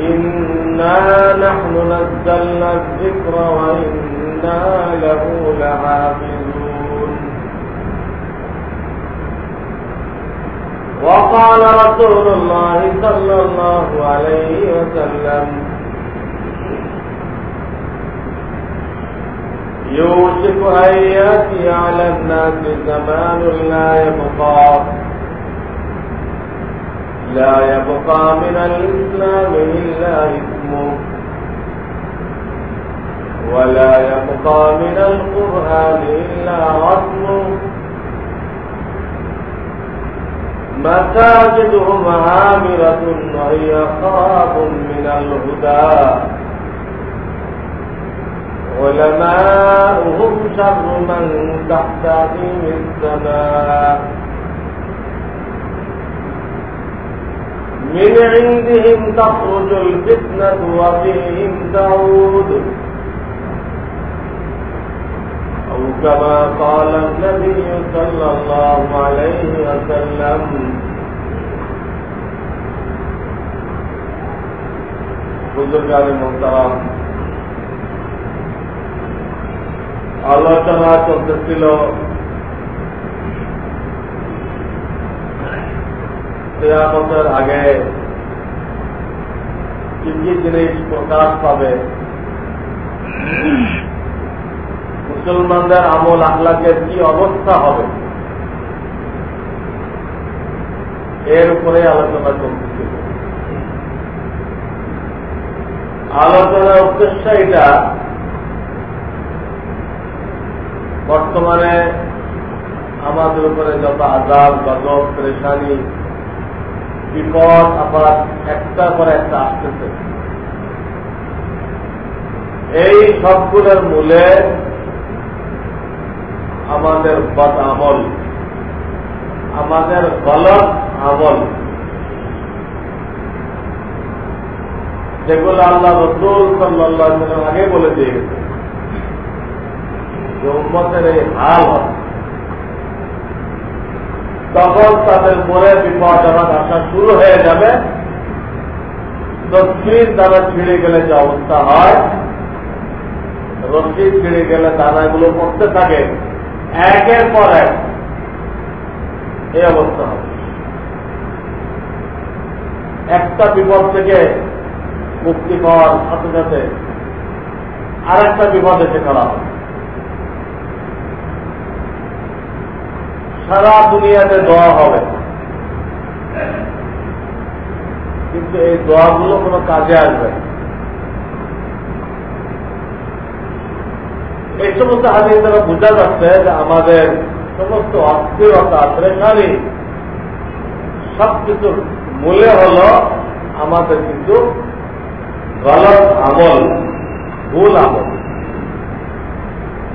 إنا نحن نزلنا الذكر وإنا له لحافظون وقال رسول الله صلى الله عليه وسلم يوشك أن يأتي على الناس زمان لا يبقى لا يبقى من الإسلام إلا اسمه ولا يبقى من القرآن إلا رسمه مساجدهم عامرة وهي خراب من الهدى. علماؤهم شر من تحت عظيم السماء. من عندهم تخرج الفتنة وفيهم تعود. أو كما قال النبي صلى الله عليه وسلم. بزرگان محترم، اللہ تعالیٰ কেয়ামতের আগে কি কি জিনিস প্রকাশ পাবে? মুসলমানদের আমল আহ্লাকের কি অবস্থা হবে? এর উপরে আলোচনা চলতেছিল আলোচনার উদ্দেশ্য এটা, বর্তমানে আমাদের উপরে যত আজাব গজব, পরেশানি বিপদ আবার একটা পর একটা আসতেছে। এই সবগুলোর মূলে আমাদের বদ আমল, আমাদের গলত আমল। যেগুলো আল্লাহ রসুল সাল্লাহ আগে বলে দিয়ে গেছে যে উন্মতের এই হাল হবে। তখন তাদের মনে বিপদ আমার আসা শুরু হয়ে যাবে। দক্ষিণ দানা ছিঁড়ে গেলে যে অবস্থা হয় রশি ছিঁড়ে গেলে দানাগুলো পড়তে থাকে। একের পর এক এই অবস্থা হবে। একটা বিপদ থেকে মুক্তি পাওয়ার সাথে সাথে আর একটা বিপদ এসে করা হবে। সারা দুনিয়াতে দোয়া হবে। কিন্তু এই দোয়াগুলো কোনো কাজে আসবে এই সমস্ত হাদিস দ্বারা বোঝা যাচ্ছে যে আমাদের সমস্ত অস্থিরতা পরেশানি সব কিছুর মূলে হল আমাদের কিন্তু গলত আমল, ভুল আমল।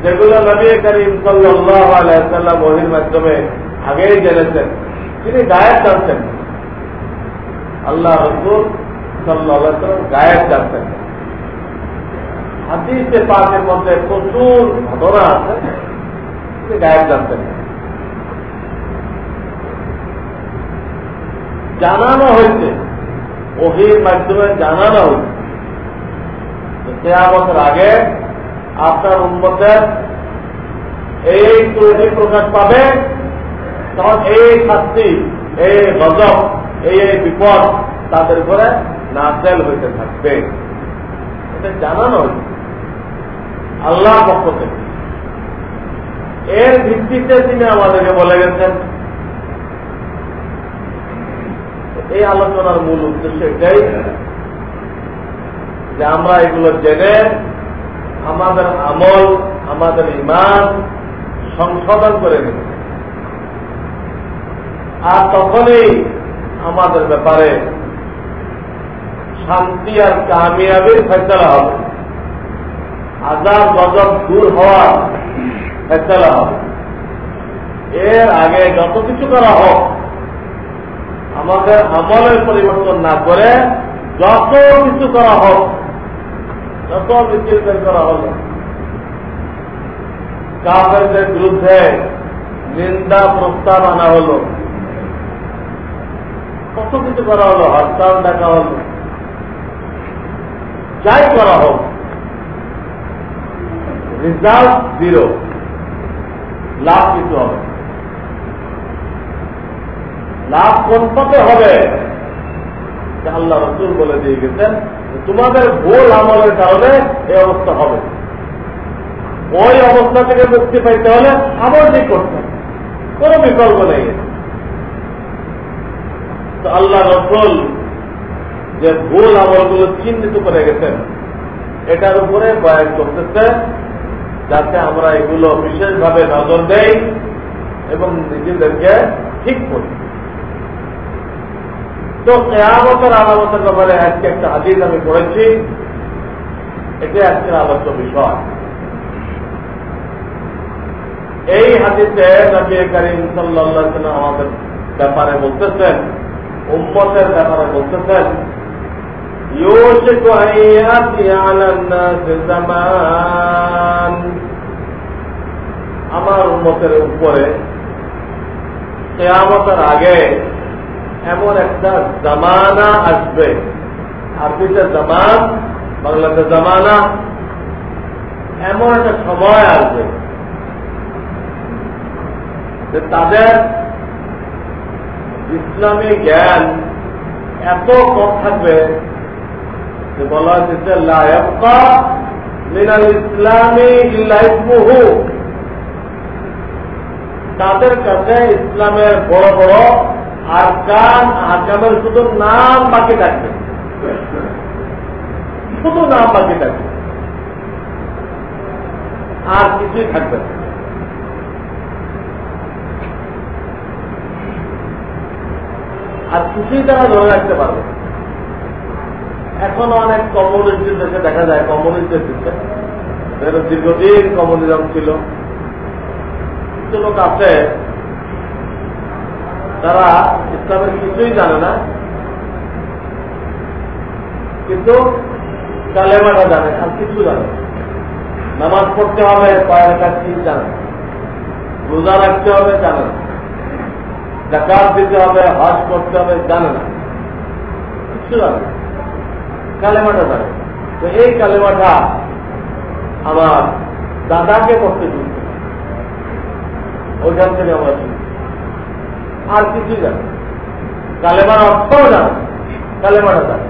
যেগুলো নবী করিম সাল্লাহ ওহির মাধ্যমে আগেই জেনেছেন, তিনি গায়েব জানতেন। আল্লাহ রসুল সাল্লাহ গায়েব জানতেন। হাদিসে পাকের মধ্যে প্রচুর ঘটনা আছে, তিনি গায়েব জানতেন। জানানো হয়েছে, ওহির মাধ্যমে জানানো হয়েছে কেয়ামতের আগে আপনার উন্মতের এই ত্রুটি প্রকাশ পাবে, তখন এই শাস্তি, এই গজব, এই এই বিপদ তাদের উপরে নাজেল হইতে থাকবে। এটা জানানো আল্লাহ পক্ষ থেকে। এর ভিত্তিতে তিনি আমাদেরকে বলে গেছেন। এই আলোচনার মূল উদ্দেশ্য এটাই যে আমরা এগুলো জেনে আমাদের আমল, আমাদের ইমান সংশোধন করে নেব। আর তখনই আমাদের ব্যাপারে শান্তি আর কামিয়াবির ফেসলা হবে। আজাদ গজব দূর হওয়ার ফেসলা হবে। এর আগে যত কিছু করা হোক, আমাদের আমলের পরিবর্তন না করে যত কিছু করা হোক যত মিছিল বের করা হল। কাফেরদের বিরুদ্ধে নিন্দা প্রস্তাব আনা হল। কত কিছু করা হলো? হরতাল ডাকা হল। যাই করা হোক রিজাল্ট জিরো লাভ কিছু হবে। লাভ কোন পথে হবে? আল্লাহ রসুল বলে দিয়ে গেছেন তোমাদের ভুল আমলের কারণে এই অবস্থা হবে। ওই অবস্থা থেকে মুক্তি পাইতে হলে আবার ঠিক করতে কোন বিকল্প নেই। আল্লাহ রসুল যে ভুল আমলগুলো চিহ্নিত করে গেছেন এটার উপরে বয়ান করতেছে, যাতে আমরা এগুলো বিশেষভাবে নজর দেই এবং নিজেদেরকে ঠিক করি। তো কেয়ামতের আলামতের ব্যাপারে আজকে একটা হাদিস আমি পড়েছি এটা আজকের আলোচ্য বিষয় এই হাদিসে নবী করিম সাল্লাহ আমাদের ব্যাপারে বলতেছেন উম্মতের ব্যাপারে বলতেছেন يوشك أن يأتي على الناس زمان আমার উন্মতের উপরে কেয়ামতের আগে এমন একটা জামানা আসবে। আরবিতে জামান, বাংলাতে জামানা, এমন একটা সময় আসবে যে তাদের ইসলামী জ্ঞান এত কম থাকবে যে বলা হচ্ছে লায়কা মিনাল ইসলামী ইল্লাহু তাদের কাছে ইসলামের বড় বড় আরকান আকামের শুধু নাম বাকি থাকবে। শুধু নাম বাকি থাকবে। আর কিছুই থাকবে আর কিছুই তারা ধরে রাখতে পারবে এখনও অনেক কমিউনিস্টের দেশে দেখা যায় কমিউনিস্টের দেশে দীর্ঘদিন কমিউনিজম ছিল। কিছু লোক আছে তারা ইসলামের কিছুই জানে না। কিন্তু কালেমাটা জানে, আর কিছু জানে নামাজ পড়তে হবে পায়ের কাছে জানে রোজা রাখতে হবে, জানে না। জাকাত দিতে হবে, হজ করতে হবে, জানে না। কিছু জানে কালেমাটা জানে তো এই কালেমাটা আমার দাদাকে করতে শুনতে ওইখান থেকে আমরা শুনি আর কিছুই জানে কালেমার অর্থও জানে কালেমাটা জানে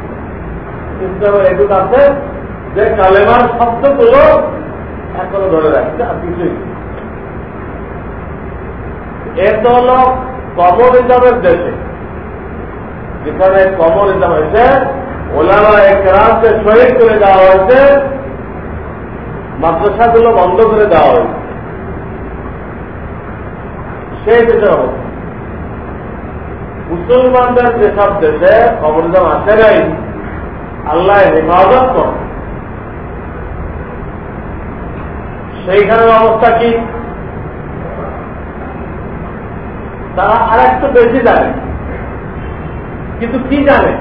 কিন্তু এটুক আছে যে কালেমার শব্দগুলো এখনও ধরে রাখছে আর কিছুই এর তো হল কমরিজমের দেশে। যেখানে কমরিজম হয়েছে, ওলামা একরামকে শহীদ করে দেওয়া হয়েছে, মাদ্রাসাগুলো বন্ধ করে দেওয়া হয়েছে। সেই দেশের অবস্থা। মুসলমানদের যেসব দেশে কমরিজম আসে নাই, আল্লাহ হেফাজত করে। সেইখানের অবস্থা কি? তারা আর একটু বেশি জানে। কিন্তু কি জানে?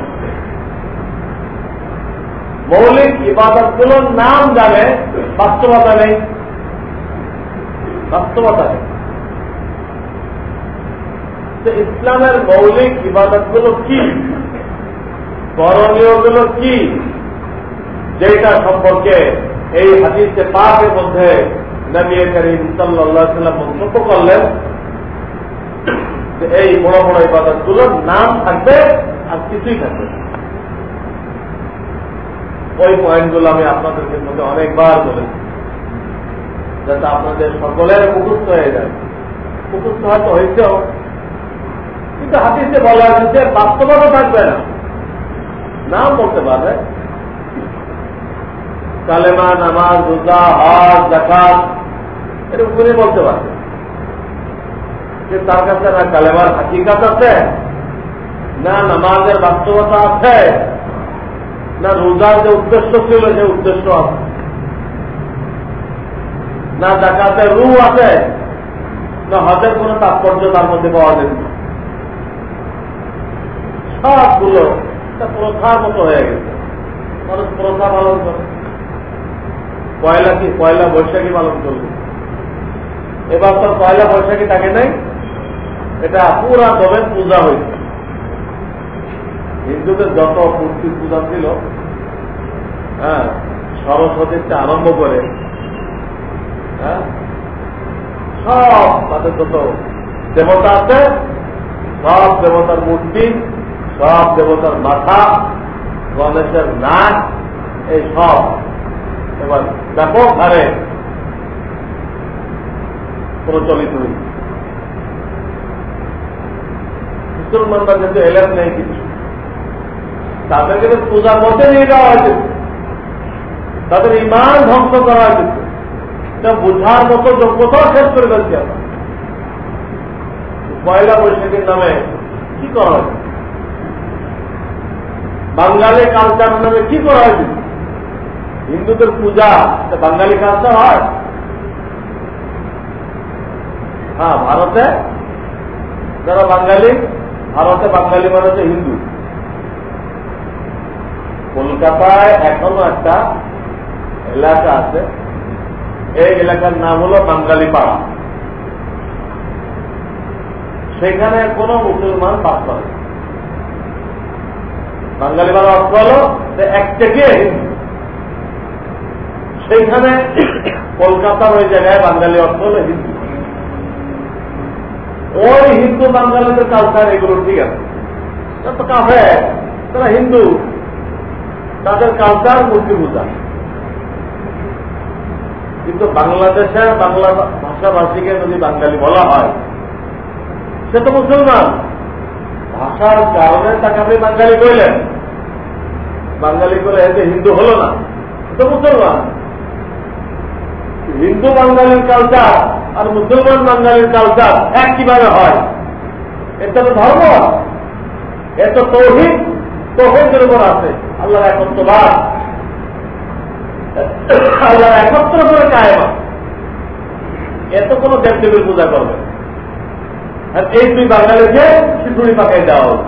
মৌলিক ইবাদতগুলোর নাম জানে, বাস্তবতা নেই। বাস্তবতা নেই। ইসলামের মৌলিক ইবাদতগুলো কি? করণীয়গুলো কি? যেটা সম্পর্কে এই হাদিসে পাকের মধ্যে নবী করিম সাল্লাহ সাল্লাম মন্তব্য করলেন এই বড় বড় ইবাদতগুলোর নাম থাকবে আর কিছুই থাকবে ওই পয়েন্টগুলো আমি আপনাদেরকে মধ্যে অনেকবার বলেছি, যাতে আপনাদের সকলের মুখস্থ হয়ে যায়। মুখস্থ হয়তো হয়েছেও কিন্তু হাতিতে বলা হয়েছে বাস্তবতা থাকবে না। নাম বলতে পারবে কালেমা, নামাজ, রোজা, হজ জাকাত এটা উনি বলতে পারবে যে তার কাছে না কালেমার হাকিকাত আছে, না নামাজের বাস্তবতা আছে, না রোজার যে উদ্দেশ্য ছিল সে উদ্দেশ্য আছে। না জাকাতের রু আছে, না হজের কোন তাৎপর্য তার মধ্যে পাওয়া যেত সবগুলো প্রথার মতো হয়ে গেছে। মানুষ প্রথা পালন করে। পয়লা কি, পয়লা বৈশাখী পালন করবে। এবার তো পয়লা বৈশাখী থাকে নাই। এটা পুরা দমে পূজা হয়েছে। হিন্দুদের যত মূর্তি পূজা ছিল হ্যাঁ সরস্বতীতে আরম্ভ করে হ্যাঁ সব তাদের যত দেবতা আছে, সব দেবতার মূর্তি সব দেবতার মাথা, গণেশের নাক, এই সব। এবার ব্যাপক হারে প্রচলিত মুসলমানরা কিন্তু এলেন নেই কিছু। তাদেরকে তো পূজার মধ্যে নিয়ে যাওয়া হয়েছে। তাদের ইমান ধ্বংস করা হয়েছে। বোঝার মতো যোগ্যতাও শেষ করে ফেলছি পয়লা বৈশাখীর নামে কি করা হয়েছে? বাঙালি কালচার নামে কি করা হয়েছে? হিন্দুদের পূজা বাঙালি কালচার হয়? হ্যাঁ ভারতে যারা বাঙালি, ভারতে বাঙালি মানে হিন্দু। কলকাতায় এখনও একটা এলাকা আছে। এই এলাকার নাম হলো বাঙালি পাড়া সেখানে কোন মুসলমান বাস করে বাঙালি পাড়া অর্থ হল এক থেকে সেইখানে কলকাতার ওই জায়গায় বাঙালি অর্থ হল হিন্দু। ওই হিন্দু বাঙালিদের কালচার এগুলো ঠিক আছে। তো কাফে তারা হিন্দু। তাদের কালচার মূর্তি পূজা। কিন্তু বাংলাদেশের বাংলা ভাষাভাষীকে যদি বাঙালি বলা হয়, সে তো মুসলমান। ভাষার কারণে তাকে আপনি বাঙালি কইলেন। বাঙালি করে এতে হিন্দু হলো না। তো মুসলমান। হিন্দু বাঙালির কালচার আর মুসলমান বাঙালির কালচার এক কীভাবে হয়। এটা তো ধর্ম। এত তৌহিদ, তৌহিদের উপর আছে। আল্লাহ একত্রবাদ আল্লাহ একত্র করে কায়মা এত কোন দেবদেবীর পূজা করবে আর এই দুই বাঙালিকে খিচুড়ি পাকাই দেওয়া হবে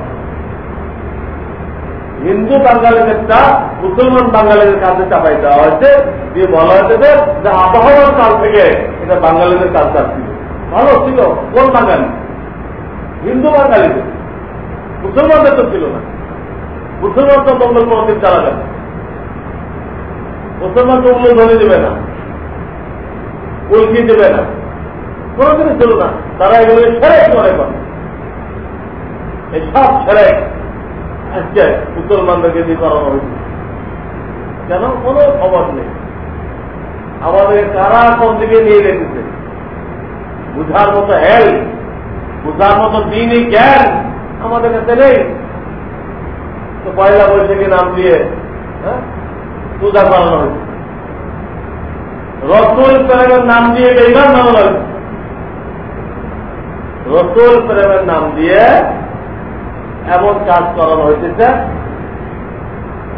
হিন্দু বাঙালিদেরটা মুসলমান বাঙালিদের কাছে চাপাই দেওয়া হয়েছে। দিয়ে বলা হয়েছে যে আবহাওয়ার কাল থেকে এটা বাঙালিদের কালচার ছিল ভালো ছিল, কোন বাঙালি? হিন্দু বাঙালিদের। মুসলমানদের তো ছিল না। মুসলমান তো মঙ্গল মন্দির চালাবে না। মুসলমান তো উল্লেখ ধরে দেবে না। উল্কি দেবে না। কোনদিনই ছিল না। তারা এগুলো সেরেক মনে করে। এই সব সেরেক। আজকে মুসলমানদেরকে দিয়ে করানো হয়েছে কেন? কোনো খবর নেই। আমাদের কারা কোন দিকে নিয়ে রেখেছে বুঝার মতো হেল বুঝার মতো দিনই জ্ঞান আমাদের কাছে নেই। তো পয়লা বৈশাখী নাম দিয়ে হ্যাঁ? পূজা করানো হয়েছে। রসুল প্রেমের নাম দিয়ে বেইমান নাম হয়েছে। রসুল প্রেমের নাম দিয়ে এমন কাজ করানো হয়েছে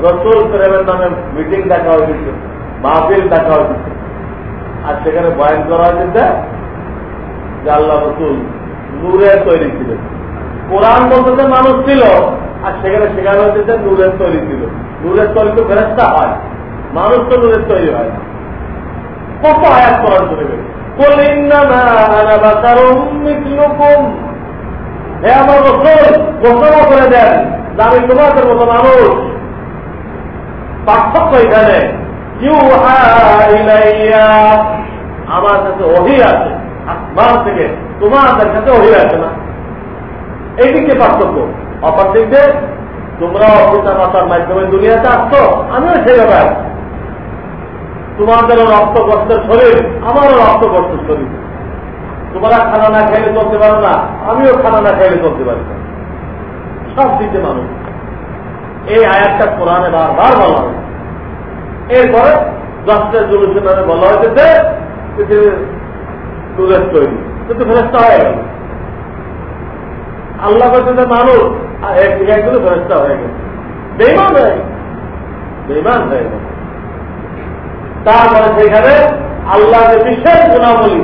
রসুল প্রেমের নামে মিটিং ডাকা হয়েছে মাহফিল ডাকা হয়েছে আর সেখানে বয়ান করা হয়েছে যে আল্লাহ রসুল নূরে তৈরি ছিল কোরআন বলতে মানুষ ছিল, আর সেখানে শেখানো হয়েছে নূরের তৈরি ছিল। নূরের তৈরি তো ফেরস্তা হয়, মানুষ তো নূরের তৈরি হয় কত আয়াত করার জন্য বলে কলিন্না না হে আমার রসুল, ঘোষণা করে দেন আমি তোমাদের মতো মানুষ। পার্থক্য এখানে। আমার কাছে অহি আছে। আসমান থেকে তোমাদের কাছে অহি আছে না। এই দিকে পার্থক্য। অপর দিক দিয়ে তোমরা অপিতা মাতার মাধ্যমে দুনিয়াতে আসছো, আমিও সেভাবে আসছি তোমাদেরও রক্তগ্রস্তের শরীর, আমারও রক্তগ্রস্তের শরীর। তোমরা খানা না খাইলে চলতে পারো না, আমিও খানা না খাইলে চলতে পারি না। সব দিতে মানুষ। এই আয়াতটা কোরআনে বারবার বলা হয় এরপরে দশটা জুলুসের বলা হয়েছে তৈরি। কিন্তু ফেরস্তা হয়ে গেল। আল্লাহ করছে মানুষ একগুলো ফেরস্তা হয়ে গেল। বেইমান হয়ে গেল। বেইমান হয়ে গেল। তারপরে সেখানে আল্লাহ যে বিশেষ গুণাবলী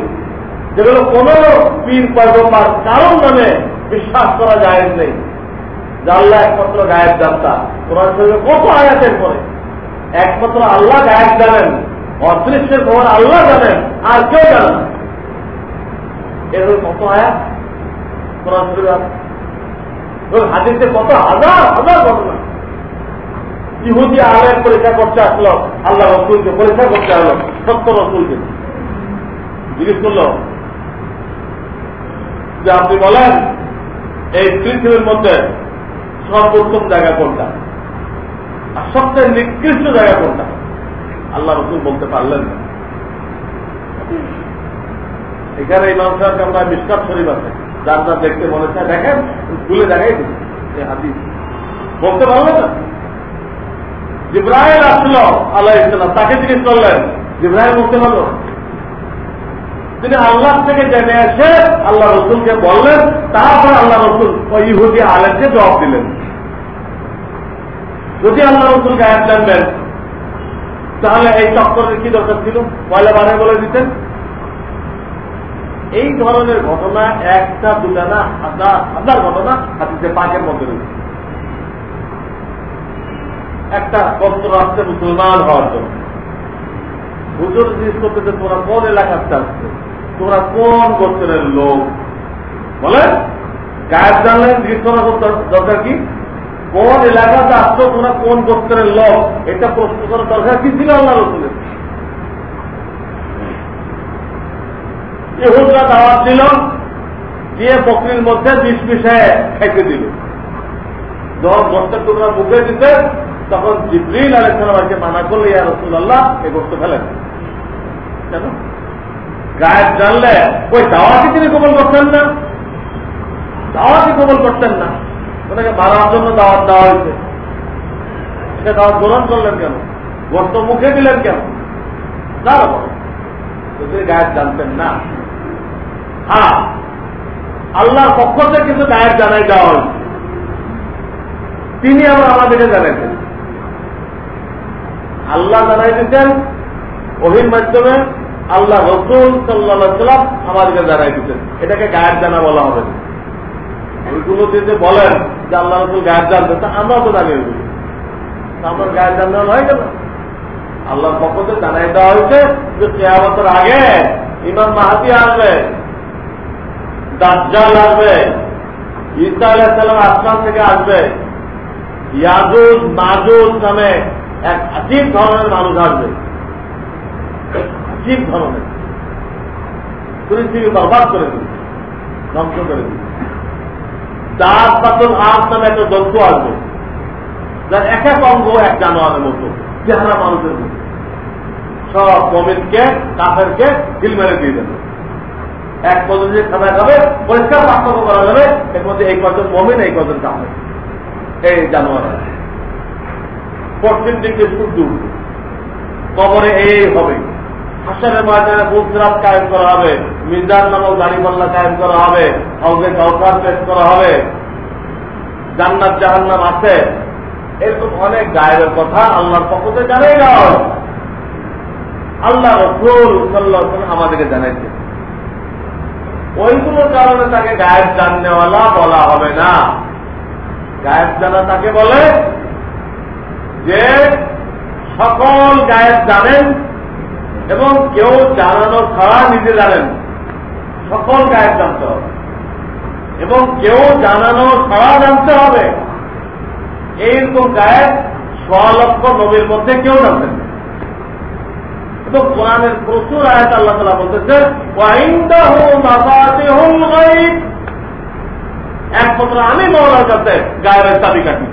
যেগুলো কোন পীর পর্বমার কারণ নামে বিশ্বাস করা যায় নেই। আল্লাহ একমাত্র গায়েব জানতা কোরআন শরীফে কত আয়াতের পরে একমাত্র আল্লাহ গায়েব জানেন, অদৃশ্যের খবর আল্লাহ জানেন, আর কেউ জানেন এভাবে কত আয়াত? শরীফ হাজিতে কত হাজার হাজার ঘটনা। ইহুদি আলের পরীক্ষা করতে আসলো, আল্লাহ রসুলকে পরীক্ষা করতে হলো সত্য রসুলকে। জিজ্ঞেস করল যে আপনি বলেন, এই পৃথিবীর মধ্যে সর্বোত্তম জায়গা কোনটা? আর সবচেয়ে নিকৃষ্ট জায়গা কোনটা? আল্লাহ রসুল বলতে পারলেন না। এখানে এই মানুষের আমরা বিশ্বাস শরীফ আছে। যার যা দেখতে মনে চায়, দেখেন, খুলে দেখাই হাদিস। বলতে পারলেন না? জিব্রাহিম আসলো আল্লাহ ইসলাম তাকে জিজ্ঞেস করলেন জিব্রাহিম বলতে পারল? তিনি আল্লাহ থেকে জেনে এসে আল্লাহ রসুলকে বললেন, তারপরে আল্লাহ রসুল ওই ইহুদি আলেমকে জবাব দিলেন। যদি আল্লাহ রসুল গায়েব জানবেন, তাহলে এই চক্করের কি দরকার ছিল? পয়লা বারে বলে দিতেন। এই ধরনের ঘটনা একটা, দুটা না, হাজার হাজার ঘটনা হাতিতে পাকের মধ্যে রয়েছে। একটা পত্র আসছে মুসলমান হওয়ার জন্য। হুজুর জিজ্ঞেস করতেছে তোমরা কোন এলাকাতে আসছে তোমরা কোন গোত্রের লোক? বলে? গায়েব জানলেন জিজ্ঞেস করা দরকার কি? কোন এলাকাতে আসছো তোমরা কোন গোত্রের লোক? এটা প্রশ্ন করার দরকার কি ছিল আল্লাহ রসুলের? ইহুদরা দাওয়াত দিল, দিয়ে বকরির মধ্যে বিষ মিশায় খেতে দিল। যখন গোষ্ঠের মুখে দিতে, তখন জিব্রিল মানা করলে, ইয়া রসুল্লাহ এ গোষ্ঠ ফেলেন কেন? গায়েব জানলে ওই দাওয়াতি তিনি কবল করতেন না। দাওয়াকে কবল করতেন না। ওনাকে মারার জন্য দাওয়াত দেওয়া হয়েছে। সে দাওয়াত গ্রহণ করলেন কেন? গোষ্ঠ মুখে দিলেন কেন? না তিনি গায়েব জানতেন না। হ্যাঁ আল্লাহর পক্ষ থেকে কিন্তু গায়েব জানাই দেওয়া হয়েছে। তিনি আবার আমাদেরকে জানাইছেন আল্লাহ জানাই দিতেন, ওহির মাধ্যমে আল্লাহ রসুল সাল্লাম আমাদেরকে জানাই দিতেন এটাকে গায়েব জানা বলা হবে। ওইগুলো যদি বলেন যে আল্লাহ রসুল গায়েব জানতে তা আমরা তো জানিয়ে দেব আমার গায়েব জানানো হয় কেন আল্লাহর পক্ষ জানাই দেওয়া হয়েছে যে কেয়ামতের আগে ইমাম মাহাতি আসবে, দাজ্জাল আসবে, ঈসা আলাহিসাল্লাম আসমান থেকে আসবে ইয়াজুজ মাজুজ নামে এক আজীব ধরনের মানুষ আসবে। আজীব ধরনের পৃথিবী বরবাদ করে দিবে ধ্বংস করে দিবে দাঁত পাতল আস নামে একটা জন্তু আসবে, যার এক এক অঙ্গ এক জানোয়ারের মতো, চেহারা মানুষের মতো। সব মমিনকে কাফেরকে ঢিল মেরে দিয়ে দেবে। এক পদ্ধতি খানা খাবে, পরিষ্কার পার্থক্য করা যাবে, এর মধ্যে এই কজন মমিন, এই কজন কাফের, এই জানোয়ার পশ্চিম দিকে সূর্য কবরে এই হবে। হাসারের বাজারে বুজরাত কায়েম করা হবে মির্জার কায়েম করা হবে হাউজে কাউসার পেশ করা হবে। আছে। এরকম অনেক গায়েবের কথা আল্লাহর জানাই আল্লাহ আমাদেরকে জানাইছে। ওইগুলোর কারণে তাকে গায়েব জাননেওয়ালা বলা হবে না। গায়েব জানা তাকে বলে যে সকল গায়েব জানেন এবং কেউ জানানো ছাড়া নিজে জানেন। সকল গায়েব জানতে হবে। এবং কেউ জানানো ছাড়া জানতে হবে। এইরকম গায়েব লক্ষ নবীর মধ্যে কেউ জানতেন কোরআনের প্রচুর আয়াত আমি কাছে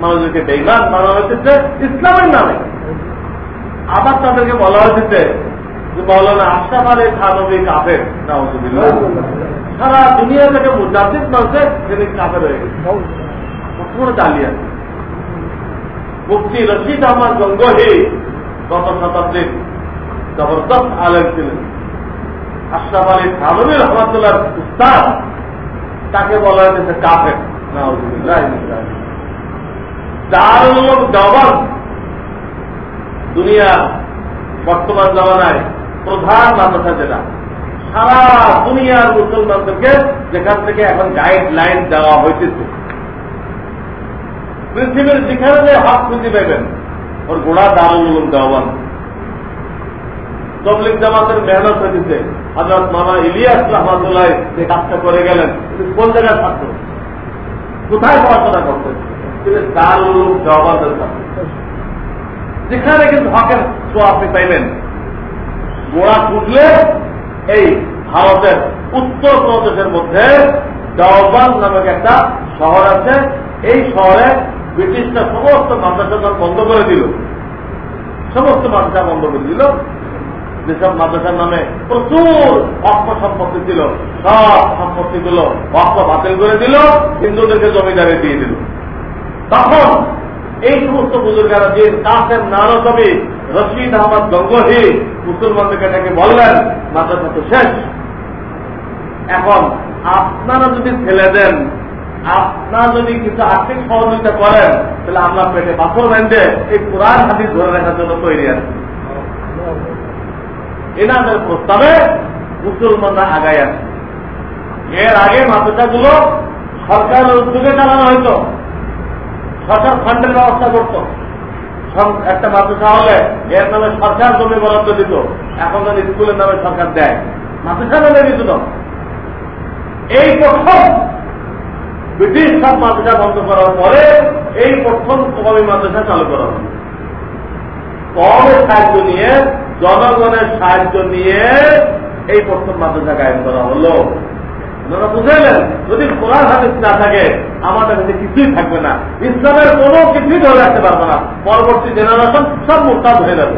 মানুষদেরকে বেইমান বানানো হয়েছে ইসলামের নামে। আবার তাদেরকে বলা হয়েছে যে মৌলানা আশরাফ আলী খানবী কাফের সারা দুনিয়া থেকে মুজাদ্দিদ মানছে তিনি কাফের হয়ে গেছে। চালিয়ে মুফতি রশিদ আহমদ গঙ্গহি গত শতাব্দীর জবরদস্ত আলেম ছিলেন। আশরাফ আলী খানবী রহমতুল্লাহ উস্তাদ, তাকে বলা হয়েছে কাফের দারুল জবান দুনিয়া বর্তমান জমানায় প্রধান মাদ্রাসা যেটা। সারা দুনিয়ার মুসলমানদেরকে যেখান থেকে এখন গাইডলাইন দেওয়া হয়েছে পৃথিবীর যেখানে যে হাত খুঁজে পাইবেন, ওর গোড়া দারুল দেওয়ান তবলিক জামাতের মেহনত হয়েছে হজরত মামা ইলিয়াস রহমাতুল্লাহ যে কাজটা করে গেলেন কোন জায়গায় ছাত্র কোথায় পড়াশোনা করতেন? উলুম দেওয়ানের ছাত্র যেখানে কিন্তু হকের শো আপনি পাইবেন গোড়া ফুটলে এই ভারতের উত্তর প্রদেশের মধ্যে দেওবান নামক একটা শহর আছে। এই শহরে ব্রিটিশরা সমস্ত মাদ্রাসা বন্ধ করে দিল। সমস্ত মাদ্রাসা বন্ধ করে দিল। যেসব মাদ্রাসার নামে প্রচুর অক্ষ সম্পত্তি ছিল, সব সম্পত্তি গুলো অক্ষ বাতিল করে দিল। হিন্দুদেরকে জমিদারে দিয়ে দিল। তখন এই সমস্ত বুজুর্গারা যে কাসের নানা কবি রশিদ আহমদ গঙ্গহি মুসলমানদেরকে ডেকে বললেন, মাদ্রাসা তো শেষ। এখন আপনারা যদি ফেলে দেন, আপনারা যদি কিছু আর্থিক সহযোগিতা করেন, তাহলে আপনার পেটে পাথর বেঁধে এই কোরআন হাতির ধরে রাখার জন্য তৈরি আছে। এনাদের প্রস্তাবে মুসলমানরা আগায় আছে এর আগে মাদ্রাসাগুলো সরকারের উদ্যোগে চালানো হয়তো সরকার ফান্ডের ব্যবস্থা করত। একটা মাদ্রাসা হলে এর নামে সরকার জমি বরাদ্দ দিত। এখন যদি স্কুলের নামে সরকার দেয়। মাদ্রাসা নামে দিত এই প্রথম ব্রিটিশ সব মাদ্রাসা বন্ধ করার পরে এই প্রথম কমি মাদ্রাসা চালু করা হল। কমের সাহায্য নিয়ে, জনগণের সাহায্য নিয়ে এই প্রথম মাদ্রাসা গায়ন করা হলো? আপনারা বুঝাইলেন, যদি কোরআন, হাদিস না থাকে, আমাদের কাছে কিছুই থাকবে না। ইসলামের কোনো কিছুই ধরে রাখতে না। পরবর্তী জেনারেশন সব মোরতাদ হয়ে যাবে।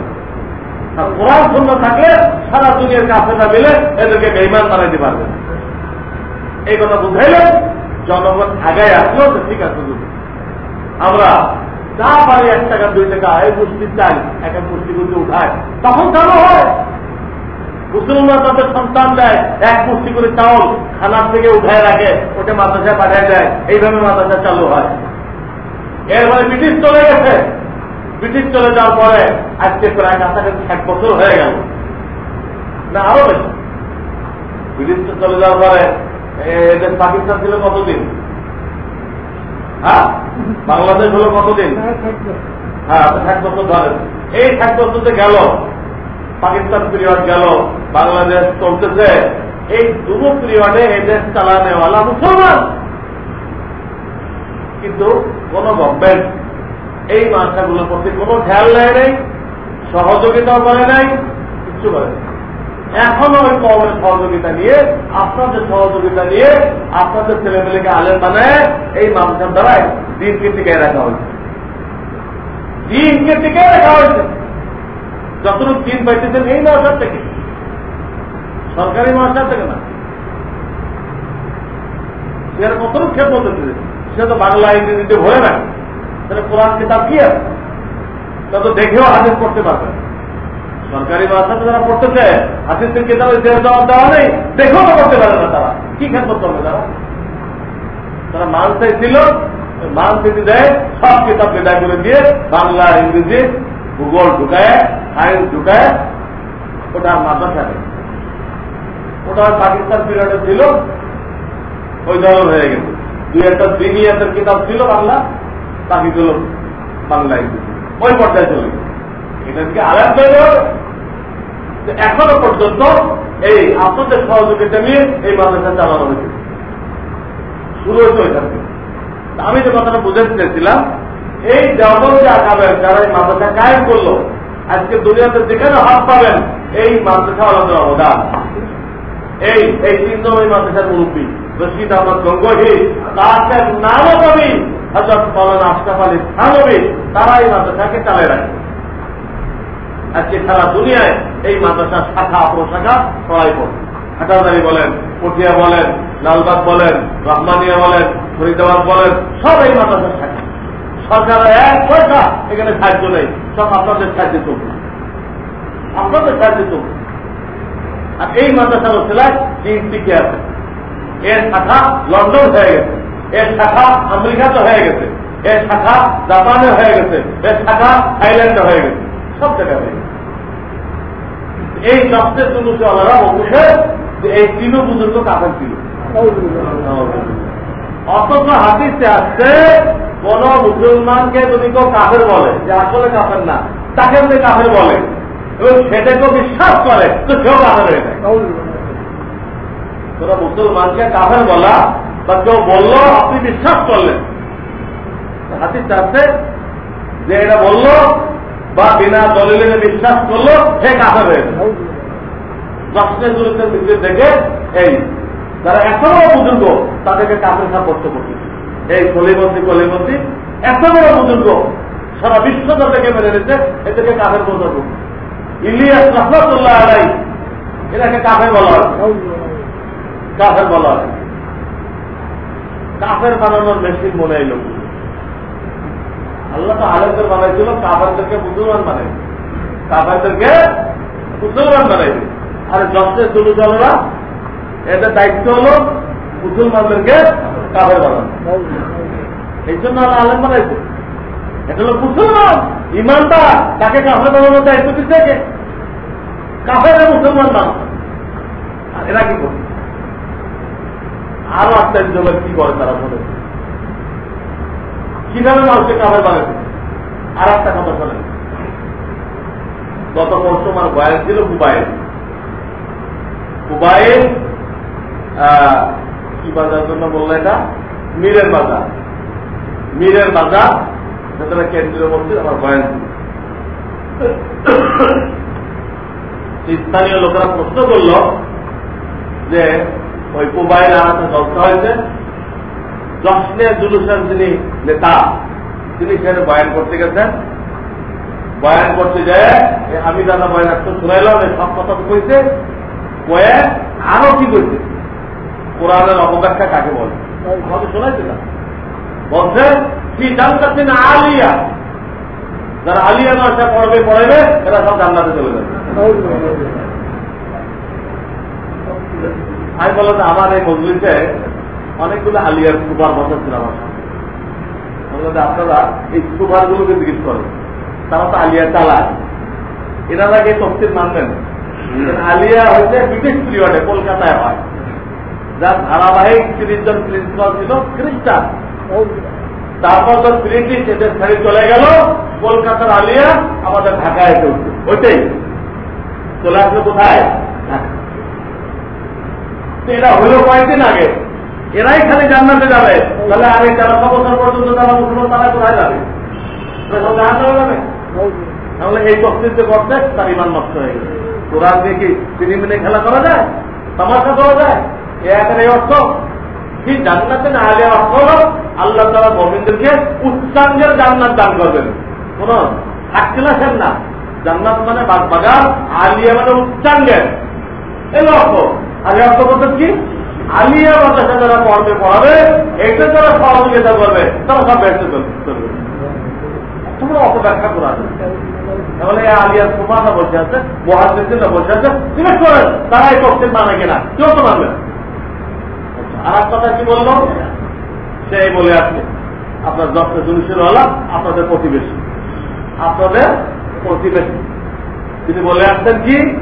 আর কোরআন শূন্য থাকলে সারা দুনিয়ার কাছেটা মিলে এদেরকে বেইমান বানাইতে পারবে। না এই কথা বুঝাইলে জনগণ আগায় আসলো তো ঠিক আছে আমরা যা পারি এক টাকা, দুই টাকা, এই মুষ্টি চাই একটা মুষ্টি গুলো উঠায়। তখন চালু হয়? মুসলমান তাদের সন্তান দেয়, এক মুষ্টি করে চাউল খানার থেকে উঠায় রাখে ওটা মাদ্রাসায় পাঠায় দেয়। এইভাবে মাদ্রাসা চালু হয়। এরপরে ব্রিটিশ চলে গেছে। ব্রিটিশ চলে যাওয়ার পরে আজকে প্রায় কাছাকাছি ষাট বছর হয়ে গেল। না, আরও বেশি। ব্রিটিশ চলে যাওয়ার পরে এদের পাকিস্তান ছিল কতদিন? হ্যাঁ? বাংলাদেশ হলো কতদিন? হ্যাঁ ষাট বছর ধরে। এই ষাট বছরতে গেল পাকিস্তান পিরিয়ড গেল, বাংলাদেশ চলতেছে। এই দুটো পিরিয়ডে এই দেশ চালানেওয়ালা মুসলমান। কিন্তু কোন গভর্নমেন্ট এই মাদ্রাসাগুলোর প্রতি কোনো খেয়াল নেয় নাই, সহযোগিতাও করে নাই, কিচ্ছু করে এখনও ওই কমের সহযোগিতা নিয়ে, আপনাদের সহযোগিতা নিয়ে, আপনাদের ছেলে ছেলেমেয়েকে আলেম বানায়, এই মাদ্রাসার দ্বারাই দিনকে টিকে রাখা হয়েছে। দিনকে টিকে রাখা হয়েছে। যতটুকু দিন পাইতেছেন, এই মাসার থেকে। সরকারি মাসার থেকে না। সে কতটুকু খেপ দিতেছে সে তো বাংলা ইংরেজিতে ভরে না। তাহলে কোরআন কিতাব কি আছে? তা তো দেখেও হাজির করতে পারবে সরকারি ভাষাতে যারা পড়তেছে হাসিদের কিতাবে যে জবাব দেওয়া নেই। দেখেও তো করতে পারে না তারা। কি খেত করবে তারা? তারা মানসাই ছিল মান যদি দেয় সব কিতাব বিদায় করে দিয়ে বাংলা, ইংরেজি ভূগোল ঢুকায় সায়েন্স ঢুকায়, ওটা মাদ্রাসা নেই। ওটা পাকিস্তান পিরিয়ডে ছিল, ওই ধরনের হয়ে গেছে দুই একটা দিনিয়াতের কিতাব ছিল বাংলা বাকিগুলো বাংলা ইংরেজি। ওই পর্যায়ে চলে এটাকে আলাপ হয়ে এখনও পর্যন্ত এই আপনাদের সহযোগিতা নিয়ে এই মাদ্রাসা চালানো হয়েছে। শুরু হয়েছে ওইখান থেকে। আমি যে কথাটা বুঝাতে চেয়েছিলাম এই দেওবন্দে আঁকাবেন, যারা এই মাদ্রাসা কায়েম করল। আজকে দুনিয়াতে যেখানে হাত পাবেন, এই মাদ্রাসা আলাদা অবদান এই এই তিনজন ওই মাদ্রাসার মুরব্বী, রশিদ আহমদ গঙ্গহি, তার নামও কবি হজরত মৌলানা আশরাফ আলী থানবী তারা এই মাদ্রাসাকে চালিয়ে রাখে আজকে সারা দুনিয়ায় এই মাদ্রাসার শাখা প্রশাখা সবাই পড়ে। হাটাদারি বলেন, পটিয়া বলেন, লালবাগ বলেন, রহমানিয়া বলেন, ফরিদাবাদ বলেন, সব এই মাদ্রাসার সরকারের এক পয়সা এখানে সাহায্য নেই। সব আপনাদের সাহায্যে চলবে। আপনাদের সাহায্যে চলবে। আর এই মাদ্রাসার ওসিলায় চীন টিকে আছে। এর শাখা লন্ডন হয়ে গেছে। এর শাখা আমেরিকাতে হয়ে গেছে। এর শাখা জাপানে হয়ে গেছে। এর শাখা থাইল্যান্ডে হয়ে গেছে। সব জায়গায় হয়ে গেছে। এই নষ্টের জন্য চলারা অবশ্যে যে এই তিন বুজুর্গ কাফের ছিল। অথচ হাতিতে আসছে কোন মুসলমানকে যদি কেউ কাফের বলে যে আসলে কাফের না তাকে যদি কাফের বলে এবং সেটাকেও বিশ্বাস করে তো কেউ কাফের হয়ে যায়। তোরা মুসলমানকে কাফের বলা বা কেউ বলল আপনি বিশ্বাস করলেন। হাতির চাচ্ছে যে এটা বলল বা বিনা দলিলে বিশ্বাস করল সে কাফের হয়ে যায়। দশনের দূরত্বের ভিতরে দেখে এই যারা এখনও বুজুর্গ তাদেরকে কাফের সাপ করতে এই কলিবন্দি কলিবন্দি এত বড় বুজুর্গ সারা বিশ্ব তাদেরকে মেনে নিতে এদেরকে কাফের বোঝা ইলিয়াস রহমতুল্লাহ আলাই এটাকে কাফের বলা হয়। কাফের বলা হয়। কাফের বানানোর মেশিন মনে এলো আল্লাহ তো আলেমদের বানাইছিল, কাফেরদেরকে মুসলমান বানাই কাফেরদেরকে মুসলমান বানাইবে আর যশের দুলু জনেরা এদের দায়িত্ব হল মুসলমানদেরকে কাফের বানানো। এই জন্য আল্লাহ আলেম বানাইছে। এটা হলো মুসলমান ইমানটা তাকে কাফের বানানোর দায়িত্ব দিচ্ছে কে? কাফের মুসলমান আর এরা কি করছে? আরও আশ্চর্য কি করে তারা বলে। কীভাবে মানুষকে কাফের বানাইছে? আর একটা কথা শোনেন। গত পরশু আমার বয়ান ছিল কুবাইল কুবাইল কি বাজার জন্য বলল এটা? মীরের বাজার। মীরের বাজার যেটা কেন্দ্রীয় মন্ত্রী আমার বয়ান স্থানীয় লোকেরা প্রশ্ন করল যে, ওই কুবাইল আনাতে জলসা হয়েছে। জশ্নের জুলুসের যিনি নেতা, তিনি সেখানে বয়ান করতে গেছেন। বয়ান করতে যায় আমি দাদা বয়ান একটু শুনাইলাম সব কথা কইছে। কয়ে আরও কি করছে কোরআনের অপব্যাখ্যা কাকে বলে? আমাকে শোনাইছে না বলছে কি জানতে না আলিয়া। যারা আলিয়া মাসা পড়বে পড়াবে এরা সব জান্নাতে চলে যাবে। আমি বললাম আমার এই মজলিসে অনেকগুলো আলিয়ার সুপার বসা ছিল আমার সামনে। আপনারা এই সুপার গুলোকে জিজ্ঞেস করেন। তারা তো আলিয়া চালায় এনারা এই তফসিল মানবেন আলিয়া হচ্ছে ব্রিটিশ পিরিয়ডে কলকাতায় হয়। যার ধারাবাহিক তিরিশ জন প্রিন্সিপাল ছিল খ্রিস্টান। তারপর তো ব্রিটিশ এদের ছেড়ে চলে গেল, কলকাতার আলিয়া আমাদের ঢাকায় উঠছে ওইটাই। চলে আসলো কোথায়? এটা হলো কয়েকদিন আগে। এরাই খালি জান্নাতে যাবে। তাহলে আগে তেরোশো বছর পর্যন্ত যারা মুসলমান, তারা কোথায় যাবে? যাবে? তাহলে এই তফসিলতে করতে তার ইমান নষ্ট হয়ে গেছে। দিয়ে কি তিনি মিনে খেলা করা যায়? তামাশা করা যায়? এ একের এই অর্থ? কি না আগে অর্থ হল আল্লাহ তারা উচ্চাঙ্গের জান্নাত দান করবেন। কোন না। জান্নাত মানে আলিয়া মানে উচ্চাঙ্গের। এই অর্থ। এই অর্থ কি? আলিয়া যারা পড়বে, পড়াবে এটা যারা সহযোগিতা করবে তারা সব তোমরা অত ব্যাখ্যা করা তাহলে আলিয়ার সুমানা বসে আছে মহাদিনা বসে আছে। তারা এই তফসিল মানে কিনা? কেউ তো মানবে আর এক কথা কি বলল সেই বলে আছে আপনার যত্ন জুলুসের হলা আপনাদের প্রতিবেশী। আপনাদের প্রতিবেশী। তিনি বলে আসছেন কি?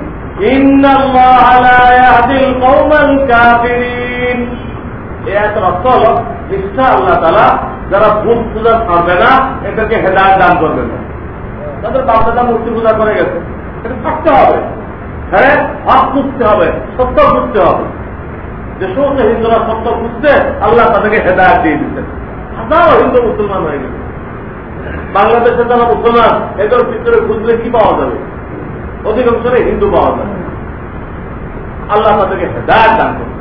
আল্লাহ তালা যারা ভূত পূজা ছাড়বে না, এদেরকে হেদায়ত দান করবে না। তাদের বাপদাদা মূর্তি পূজা করে গেছে। এটা থাকতে হবে। হ্যাঁ হক খুঁজতে হবে, সত্য বুঝতে হবে। যে সমস্ত হিন্দুরা সত্য খুঁজতে আল্লাহ তাদেরকে হেদায়ত দিয়ে দিচ্ছেন হাজারো হিন্দু মুসলমান হয়ে গেছে। বাংলাদেশে যারা মুসলমান, এদের ভিতরে খুঁজলে কি পাওয়া যাবে? অধিকাংশ হিন্দু পাওয়া যাবে। আল্লাহ তাদেরকে হেদায়ত দান করবে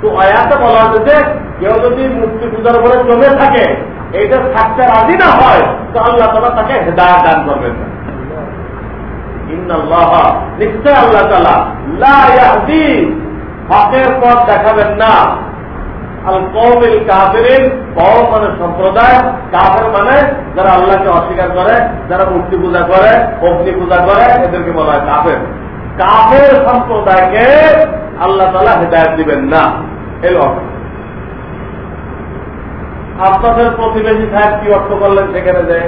তো আয়াতে বলা হচ্ছে যে, কেউ যদি মূর্তি পূজার উপরে জমে থাকে, এইটা থাকতে রাজি না হয়, তো আল্লাহ তালা তাকে হেদায়ত দান করবেন নিশ্চয় আল্লাহ তালা হকের পথ দেখাবেন না। আল কৌমিল কাফেরিন কম মানে সম্প্রদায়, কাফের মানে যারা আল্লাহকে অস্বীকার করে, যারা মূর্তি পূজা করে, অগ্নি পূজা করে, এদেরকে বলা হয় কাফের। কাফের সম্প্রদায়কে আল্লাহ তালা হেদায়ত দিবেন না। এলো আপনাদের প্রতিবেশী সাহেব কি অর্থ করলেন সেখানে যে?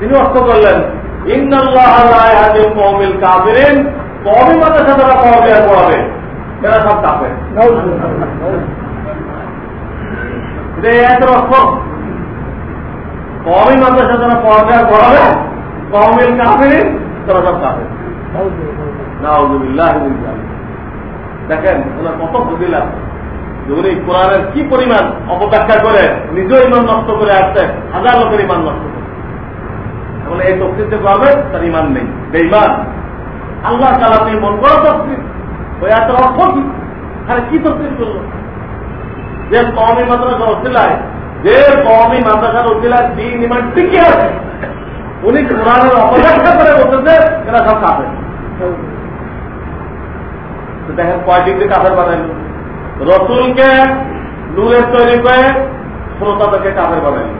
তিনি অর্থ করলেন কৌমিল কাফেরিন। কবি মাদ্রাসা যারা পড়াবে আর পড়াবে। এরা সব কমই মাদ্রাসা পড়াবে কমিল কাফেরিন তারা সব কাফের। দেখেন, ওনার কত বুঝিলাম উনি কোরআনের কি পরিমাণ অপব্যাখ্যা করে, নিজেও ইমান নষ্ট করে আসছে, হাজার লোকের ইমান নষ্ট করে। এই তফসিলতে পারবে, তার ইমান নেই। বেইমান আল্লাহ তালা তুমি মন করো তফসিল। যে কমই অসিলায় যে কমই মাদ্রাসার অসিলায় ইমান টিকে আছে, উনি কোরআনের করে বলতেছে সব দেখেন বানাইল? রসুলকে নূরের তৈরি করে শ্রোতাদেরকে কাপের বানাইল।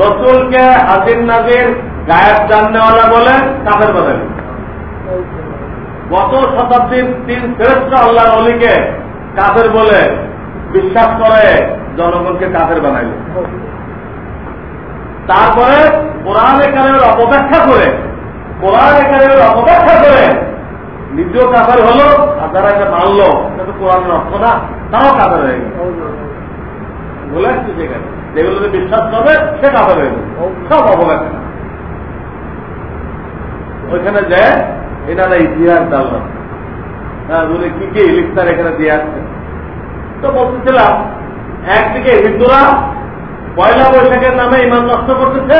রসুলকে হাজির নাজির গায়েব জাননেওয়ালা বলে কাপের বানাইল। গত শতাব্দীর তিন শ্রেষ্ঠ আল্লাহ অলিকে কাফের বলে বিশ্বাস করে, জনগণকে কাফের বানাইল। তারপরে কোরআন একালের অপব্যাখ্যা করে, কোরআন একালের অপব্যাখ্যা করে নিজেও কাফের হলো আর যারা এটা মানলো সেটা কোরআনের অর্থ না, তারাও কাফের হয়ে গেল। বলে আসছি সেখানে বিশ্বাস করবে, সে কাফের হয়ে গেল সব অপব্যাখ্যা। ওইখানে যে এনারা ইতিহাস জানলাম হ্যাঁ কি কি লিখতার এখানে দিয়ে আসছে? তো বলতেছিলাম, একদিকে হিন্দুরা পয়লা বৈশাখের নামে ইমান নষ্ট করতেছে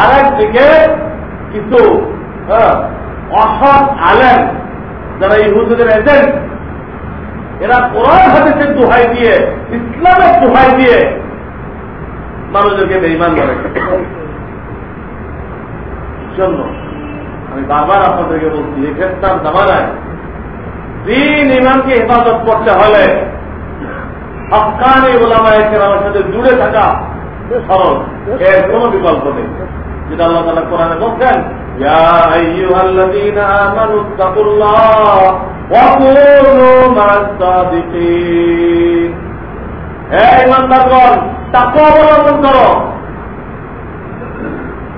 আর একদিকে কিছু অসৎ আলেন যারা ইহুদিদের এজেন্ট এরা কোরআন হাদিসের দোহাই দিয়ে, ইসলামের দোহাই দিয়ে মানুষদেরকে বেইমান করে। জন্য আমি বারবার আপনাদেরকে বলছি এখানকার জামানায় দিন ইমানকে হেফাজত করতে হলে হকানি ওলামায় কেরামের সাথে জুড়ে থাকা সরল, এর কোন বিকল্প নেই। যেটা আল্লাহ কোরআনে বলছেন অবলম্বন করো।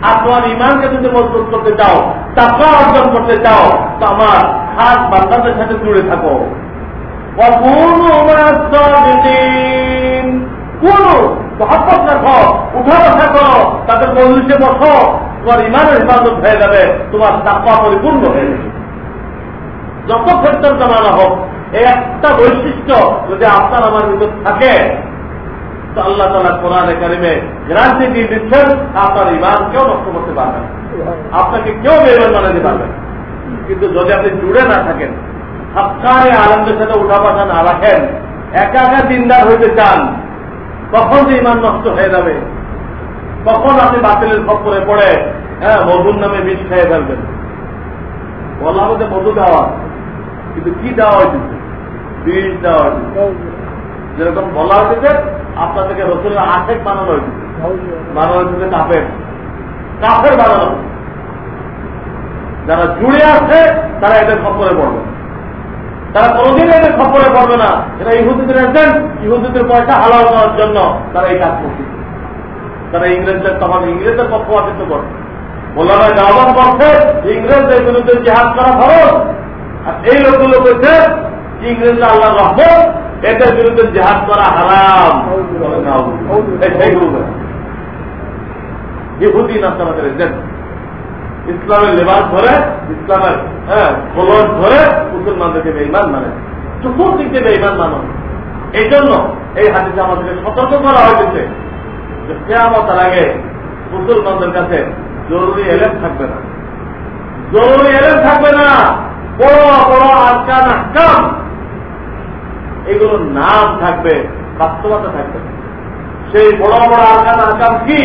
আপনার ইমানকে যদি মজবুত করতে চাও টাকা অর্জন করতে চাও, তো আমার খাস বান্দাদের সাথে জুড়ে থাকো। কোন মহাপত রাখো উঠা বসা তাদের মজলিসে বসো, তোমার ইমানের হেফাজত হয়ে যাবে, তোমার তাপা পরিপূর্ণ হয়ে যাবে। যত ক্ষেত্রে জানানো হোক একটা বৈশিষ্ট্য যদি আপনার আমার ভিতর থাকে তো আল্লাহ তালা কোরআনে কারিমে গ্রান্তি দিয়ে দিচ্ছেন, আপনার ইমান কেউ নষ্ট করতে পারবেন আপনাকে কেউ বেরোন বানাতে পারবেন কিন্তু যদি আপনি জুড়ে না থাকেন সবকারে আনন্দের সাথে উঠা পাঠা না রাখেন, একা একা দিনদার হইতে চান, তখন যে ইমান নষ্ট হয়ে যাবে। তখন আপনি বাতিলের খপ্পরে পড়ে হ্যাঁ মধুর নামে বিষ খেয়ে ফেলবেন। বলা হবে মধু দেওয়া কিন্তু কি দেওয়া হয়েছে বিষ দেওয়া হয়েছে যেরকম বলা হয়েছে আপনাদেরকে রসুলের আশেক বানানো হয়েছে। বানানো হয়েছে কাপের কাপের বানানো যারা জুড়ে আছে, তারা এদের খপ্পরে পড়বে। তারা কোনদিন এদের খপ্পরে পড়বে না। এরা ইহুদিদের এসেন ইহুদিদের পয়সা হালাল করার জন্য তারা এই কাজ করছে। তারা ইংরেজদের তখন ইংরেজদের পক্ষপাতিত্ব করছে মোল্লারা দাওয়াত করছে, ইংরেজদের বিরুদ্ধে জেহাদ করা খরচ আর এই লোকগুলো বলছে, ইংরেজরা আল্লাহ রহমত এদের বিরুদ্ধে জেহাদ করা হারাম। নাস্তামাদের এজেন্ট? ইসলামের লেবাস ধরে, ইসলামের হ্যাঁ ধরে মুসলমানদেরকে বেইমান মানে। চতুর্দিক দিয়ে বেইমান মানো। এই জন্য এই হাতিতে আমাদেরকে সতর্ক করা হয়েছে যে কেয়ামতার আগে মুসলমানদের কাছে জরুরি এলেম থাকবে না। জরুরি এলেম থাকবে না। বড় বড় আজকান আকাম এগুলোর নাম থাকবে, বাস্তবতা থাকবে। সেই বড় বড় আজকান আকাম কি?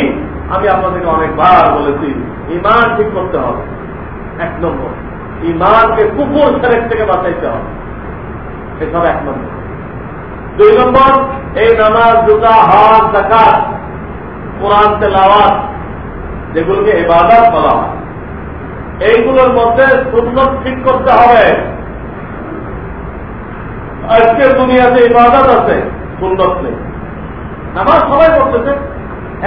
আমি আপনাদেরকে অনেকবার বলেছি ইমান ঠিক করতে হবে। এক নম্বর ইমানকে কুকুর ছেড়ে থেকে বাঁচাইতে হবে। এসব এক নম্বর। দুই নম্বর, এই নামাজ জুতা হাত জাকাত কোরআন, তেলাওয়াত, যেগুলোকে এবাদত বলা হয়, এইগুলোর মধ্যে সুন্নত ঠিক করতে হবে। আজকের দুনিয়াতে ইবাদত আছে সুন্নত নেই। নামাজ সবাই করতেছে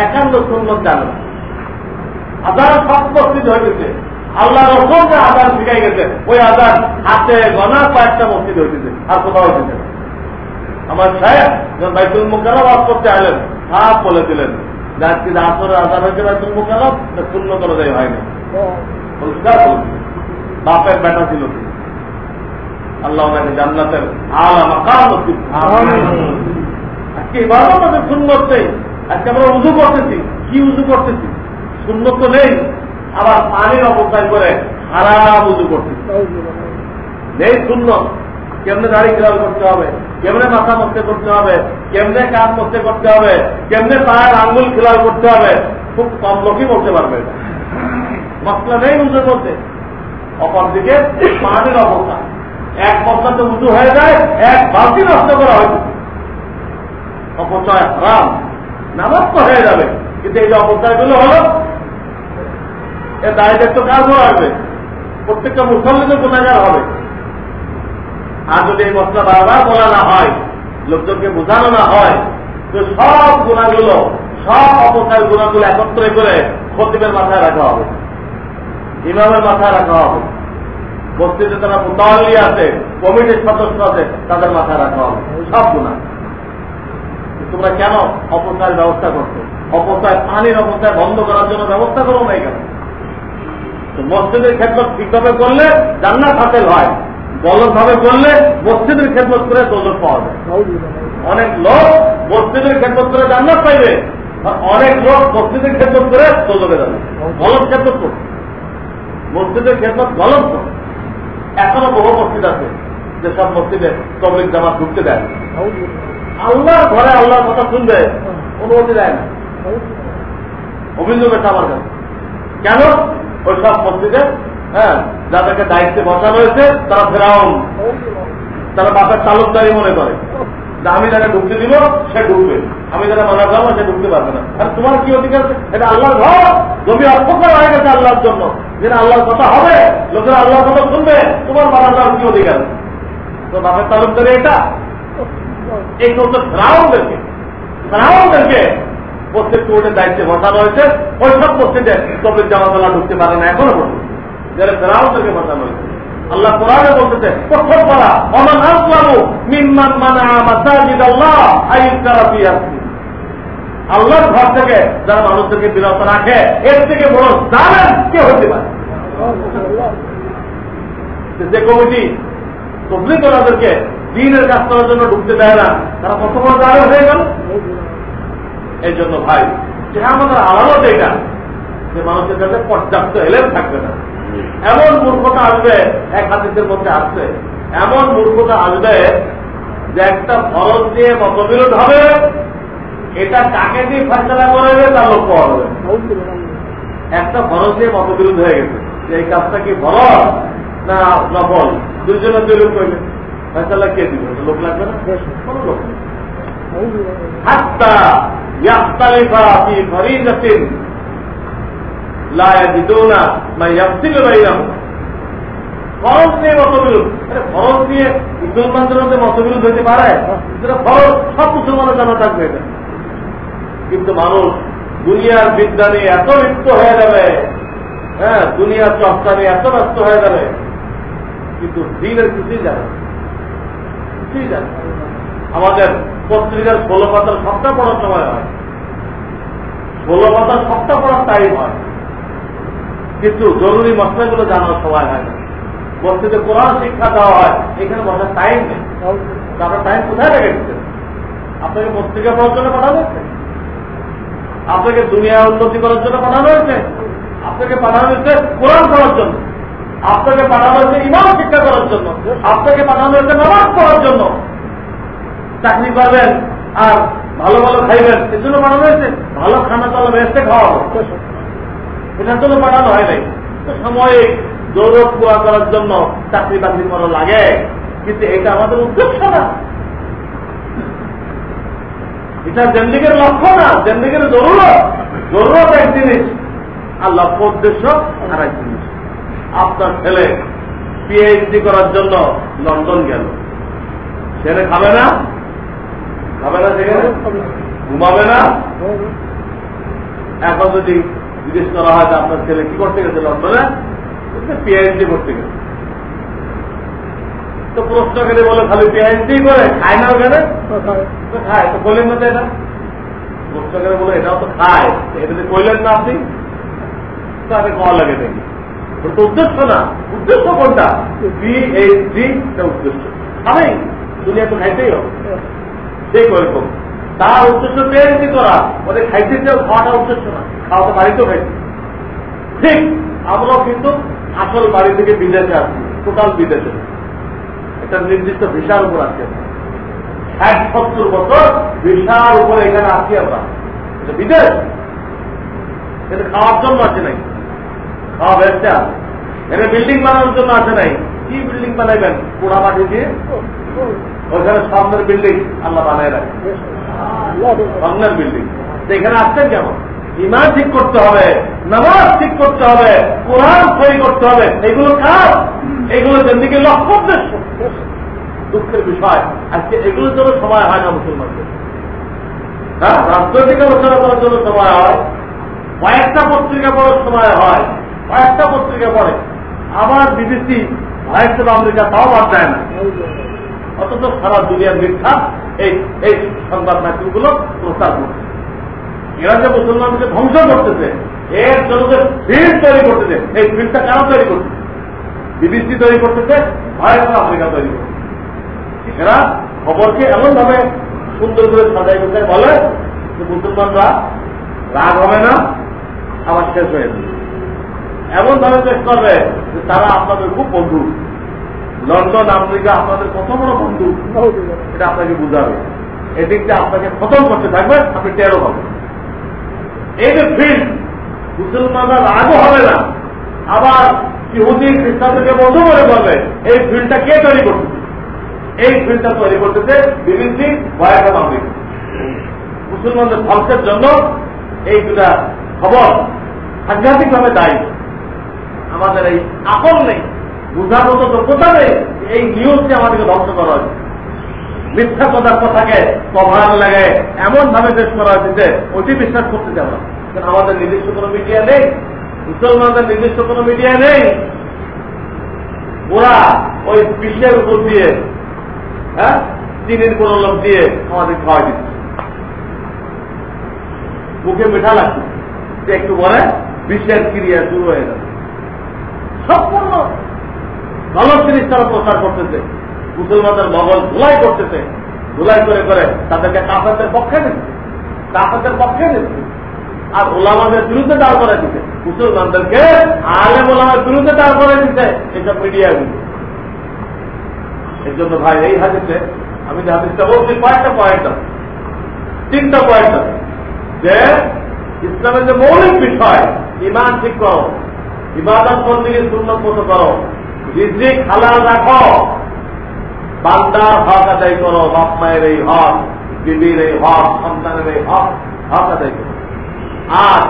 একান্ত সুন্নত জানে না। আদার সব মসজিদ হয়ে গেছে। আল্লাহ রকম যে আদান শিখাই গেছে। ওই আদান হাতে গনা কয়েকটা মসজিদ হইতেছে আর কোথাও হইতেছে আমার সাহেব যখন বাইতুল মুখারা বাস করতে আলেন সাপ বলে দিলেন আজকে আসরে আদান হয়েছে বাইতুল মুখারা শূন্য করে দেয় হয়নি। বাপের বেটা ছিল। আল্লাহ ওনাকে জান্নাতের আলা মাকাম নসিব আজকে এবারও আমাদের সুন্নত আজকে আমরা উজু করতেছি। কি উজু করতেছি? সুন্নত তো নেই। আবার পানির অবস্থায় করে হারাম উজু করতেছি। নেই সুন্নত। কেমনে দাড়ি খেলাল করতে হবে? কেমনে মাথা মস্তে করতে হবে? কেমনে কাজ মস্তে করতে হবে? কেমনে পায়ের আঙ্গুল খেলাল করতে হবে? খুব কম লোকই বলতে পারবে মশলা নেই উজুর মধ্যে। অপরদিকে পানির অবস্থা। এক বস্তাতে উঁচু হয়ে যায়, এক বালতি নষ্ট করা হয়েছে। অপচয় হারাম, নামাজ তো হয়ে যাবে, কিন্তু এই যে অপচয়গুলো হলো এর দায়িত্ব তো কাজও আসবে। প্রত্যেকটা মুসল্লিদের গুণাগার হবে। আর যদি এই মশলা বারবার বলা না হয়, লোকজনকে বোঝানো না হয়, তো সব গুণাগুলো, সব অপচয় গুণাগুলো একত্রে করে খতিবের মাথায় রাখা হবে। ইমামের মাথায় রাখা হবে। মসজিদে তারা মোতাল্লি আছে, কমিটির সদস্য আছে, তাদের মাথায় রাখা হবে। সব গুণা তোমরা কেন অপচয়ের ব্যবস্থা করছ? অপচয় পানির অপচয় বন্ধ করার জন্য ব্যবস্থা করো না এখানে। মসজিদের ক্ষেত্র ঠিকভাবে করলে জান্নাত হাতেল হয়। গলত ভাবে করলে মসজিদের ক্ষেত্র করে দোজক পাওয়া যায়। অনেক লোক মসজিদের ক্ষেত্র করে জান্নাত পাইবে, আর অনেক লোক মসজিদের ক্ষেত্র করে দোজকে যাবে। গলত খেদমত করবে মসজিদের খেদমত গলত করবে এখনও বহু মসজিদ আছে, যেসব মসজিদে তবলিক জামাত ঢুকতে দেয়। আল্লাহ ঘরে আল্লাহর কথা শুনবে, অনুমতি দেয় না। অভিযোগ আছে আমার কাছে। কেন? ওই সব মসজিদে হ্যাঁ যাদেরকে দায়িত্বে বসা রয়েছে, তারা ফেরাউন। তারা বাপের তালুকদারি মনে করে। আমি যাকে ঢুকতে দিব, সে ঢুকবে। আমি যারা মানা যাব সে ঢুকতে পারবে না। আর তোমার কি অধিকার এটা আল্লাহর ঘর। জমি অর্পকার হয়ে গেছে আল্লাহর জন্য। যেটা আল্লাহর কথা হবে, লোকেরা আল্লাহর কথা শুনবে, তোমার মানা যাওয়ার কি অধিকার তো বাপের তালুকদারি এটা? এই সমস্ত ফেরাউনদেরকে ফেরাউনদেরকে প্রত্যেক কোর্টের দায়িত্বে বসা রয়েছে ওই সব মসজিদে তবে জামাতলা ঢুকতে পারে না, এখনও পর্যন্ত। যারা ফেরাউনদেরকে বসানো হয়েছে। আল্লাহ কোরআনে বলতেছে, প্রথম পারা অমান আসলামু মিম্মান মানা মাসাজিদ আল্লাহ ফি আসমি আল্লাহর ঘর থেকে যারা মানুষদেরকে বিরত রাখে, এর থেকে বড় জানেন কে হতে পারে যে কমিটি তবলিক ওনাদেরকে দিনের কাজ করার জন্য ঢুকতে দেয় না, তারা কত বড় জানে হয়ে গেল? এই জন্য ভাই যে আমাদের আলাদা এটা যে মানুষের কাছে পর্যাপ্ত এলেম থাকবে না। এমন মূর্খতা আসবে, এক হাতিদের মধ্যে আসবে এমন মূর্খতা আসবে যে একটা ফরজ দিয়ে মতবিরোধ হবে এটা কাকে দিয়ে ফেসলা করে তার লক্ষ্য হবে একটা ফরজ নিয়ে মতবিরোধ হয়ে গেছে। যে এই কাজটা কি ফরজ না নফল? দুজনে দুই লোক করবে ফেসলা কে দিবে? লোক লাগবে না? কোনো লোক হাত্তা ইয়াখতালিফা ফি ফরিজাতিন লা ইয়াজিদুনা মা ইয়াফসিলু বাইনাহুম ফরজ নিয়ে মতবিরোধ। ফরজ নিয়ে মুসলমানদের মধ্যে মতবিরোধ হতে পারে? যেটা ফরজ। সব মুসলমানের জানা থাকবে এটা। কিন্তু মানুষ দুনিয়ার বিদ্যা নিয়ে এত লিপ্ত হয়ে যাবে হ্যাঁ দুনিয়ার চর্চা নিয়ে এত ব্যস্ত হয়ে যাবে, কিন্তু দিনের কিছুই জানে কিছুই জানে আমাদের পত্রিকার ষোলো পাতার সবটা পড়ার সময় হয়। ষোলো পাতার সবটা পড়ার টাইম হয়। কিন্তু জরুরি মশলাগুলো জানার সময় হয় না। বস্তিতে কোরআন শিক্ষা দেওয়া হয়, এখানে বসার টাইম নেই। আপনার টাইম কোথায় লেগে গেছে আপনাকে পত্রিকা পড়ার জন্য হয়েছে আপনাকে দুনিয়া উন্নতি করার জন্য পাঠানো হয়েছে। আপনাকে পাঠানো হয়েছে কোরআন পড়ার জন্য। আপনাকে পাঠানো হয়েছে ইমাম শিক্ষা করার জন্য। আপনাকে পাঠানো হয়েছে নামাজ পড়ার জন্য। চাকরি পাবেন আর ভালো ভালো খাইবেন। এর জন্য পাঠানো হয়েছে ভালো খানা তাহলে বেসতে খাওয়া এটার জন্য পাঠানো হয় নাই। তো সাময়িক দৌড় পুয়া করার জন্য চাকরি বাকরি করা লাগে। কিন্তু এটা আমাদের উদ্দেশ্য না। এটা জেন্দিগের লক্ষ্য না, জেন্দিগের জরুরত জরুরত এক জিনিস আর লক্ষ্য উদ্দেশ্য আর এক জিনিস। আপনার ছেলে পিএইচডি করার জন্য লন্ডন গেল। ছেলে খাবে না? খাবে না সেখানে? ঘুমাবে না? এখন যদি জিজ্ঞেস করা হয় আপনার ছেলে কি করতে গেছে লন্ডনে? পিএইচডি করতে গেছে। তো প্রশ্ন করে বলে খালি পিএইচডি করে খায় না ওখানে? খায়। তো বললেন না এটা। প্রশ্ন করে বলে এটাও তো খায় এটা তো কইলেন না আপনি? তো আগে খাওয়া লাগে নাকি ওটা তো উদ্দেশ্য না। উদ্দেশ্য কোনটা? এটা উদ্দেশ্য। খাবেই দুনিয়া তো খাইতেই হবে। সেই ওরকম তার উদ্দেশ্য পিএইচডি করা ওদের খাইতে চাও খাওয়াটা উদ্দেশ্য না। খাওয়া তো বাড়িতেও খাইতে। ঠিক আমরাও কিন্তু আসল বাড়ি থেকে বিদেশে আসছি টোটাল বিদেশে। একটা নির্দিষ্ট ভিসার উপর আছি। ষাট সত্তর বছর ভিসার উপরে এখানে আছি আমরা। এটা বিদেশ। এটা খাওয়ার জন্য আছে নাই। খাওয়া ব্যবসা। এখানে বিল্ডিং বানানোর জন্য আছে নাই। কি বিল্ডিং বানাইবেন? পোড়া মাটি দিয়ে? ওইখানে সামনের বিল্ডিং আল্লাহ বানায় রাখে। সামনের বিল্ডিং। এখানে আসছেন কেমন? ইমান ঠিক করতে হবে, নামাজ ঠিক করতে হবে, কোরআন সই করতে হবে। এগুলো কাজ এগুলো যেদিকে লক্ষ্য উদ্দেশ্য। দুঃখের বিষয়। আজকে এগুলোর জন্য সময় হয় না মুসলমানদের। হ্যাঁ রাজনৈতিক আলোচনা করার জন্য সময় হয়। কয়েকটা পত্রিকা পড়ার সময় হয়। কয়েকটা পত্রিকা পড়ে। আবার বিবিসি ভয়েস আমেরিকা তাও বাদ দেয় না। অথচ সারা দুনিয়ার মিথ্যা এই এই সংবাদ মাধ্যমগুলো প্রচার করছে। এরা যে মুসলমানকে ধ্বংস করতেছে এর জন্য ফিল্ড তৈরি করতেছে এই ফিল্ডটা কেন তৈরি করতেছে? বিবিসি তৈরি করতেছে অফ আফ্রিকা তৈরি করতেছে। এরা খবরকে এমন ভাবে সুন্দর করে সাজাই গুছাই বলে যে মুসলমানরা রাগ হবে না আবার শেষ হয়ে যাবে। এমন ভাবে চেষ্টা করবে যে তারা আপনাদের খুব বন্ধু। লন্ডন আমেরিকা আপনাদের কত বড় বন্ধু। এটা আপনাকে বুঝাবে। এদিকটা আপনাকে খতম করতে থাকবে আপনি টেরো হবেন এই যে ফিল্ড মুসলমানরা রাগও হবে না। আবার ইহুদি, খ্রিস্টানদেরকে বন্ধ করে বলবে এই ফিল্ডটা কে তৈরি করতেছে? এই ফিল্ডটা তৈরি করতেছে বিবিসি ভয়াক আমেরিকা মুসলমানদের ধ্বংসের জন্য এই দুটা খবর সাংঘাতিক ভাবে দায়ী। আমাদের এই আকল নেই, বুঝার মতো যোগ্যতা নেই এই নিউজকে আমাদেরকে ধ্বংস করা হয়েছে। মিথ্যা কথার কথাকে কভার লাগে এমন ভাবে পেশ করা হয়েছে ওটি বিশ্বাস করতে যাব আমাদের নিজস্ব কোনো মিডিয়া নেই, মুসলমানদের নিজস্ব কোনো মিডিয়া নেই। ওরা ওই বিশ্বের উপর দিয়ে হ্যাঁ চিনির কোন লোক দিয়ে আমাদের খাওয়া দিচ্ছে। মুখে মিঠা লাগছে, যে একটু পরে বিশ্বের ক্রিয়া শুরু হয়ে যাবে। সম্পূর্ণ গলত জিনিস তারা প্রচার করতেছে। মুসলমানদের মগল ধুলাই করতেছে। ধুলাই করে করে তাদেরকে কাফেরদের পক্ষে নিচ্ছে কাফেরদের পক্ষে নিচ্ছে আর ওলামাদের বিরুদ্ধে দাঁড় করে দিতে মুসলমানদেরকে আলেম ওলামার বিরুদ্ধে দাঁড় করে দিতে এসব মিডিয়াগুলো এই জন্য ভাই, এই হাদিসে আমি যে হাদিসটা বলছি, কয়েকটা পয়েন্ট আছে। তিনটা পয়েন্ট আছে। যে ইসলামের যে মৌলিক বিষয় ইমান ঠিক করো। ইবাদত বন্দীকে সুন্নত মতো করো। রিজিক হালাল রাখো। বান্দার হক আদায় করো, বাপ মায়ের এই হক বিবির এই হক, সন্তানের এই হক হক আদায় করো। আর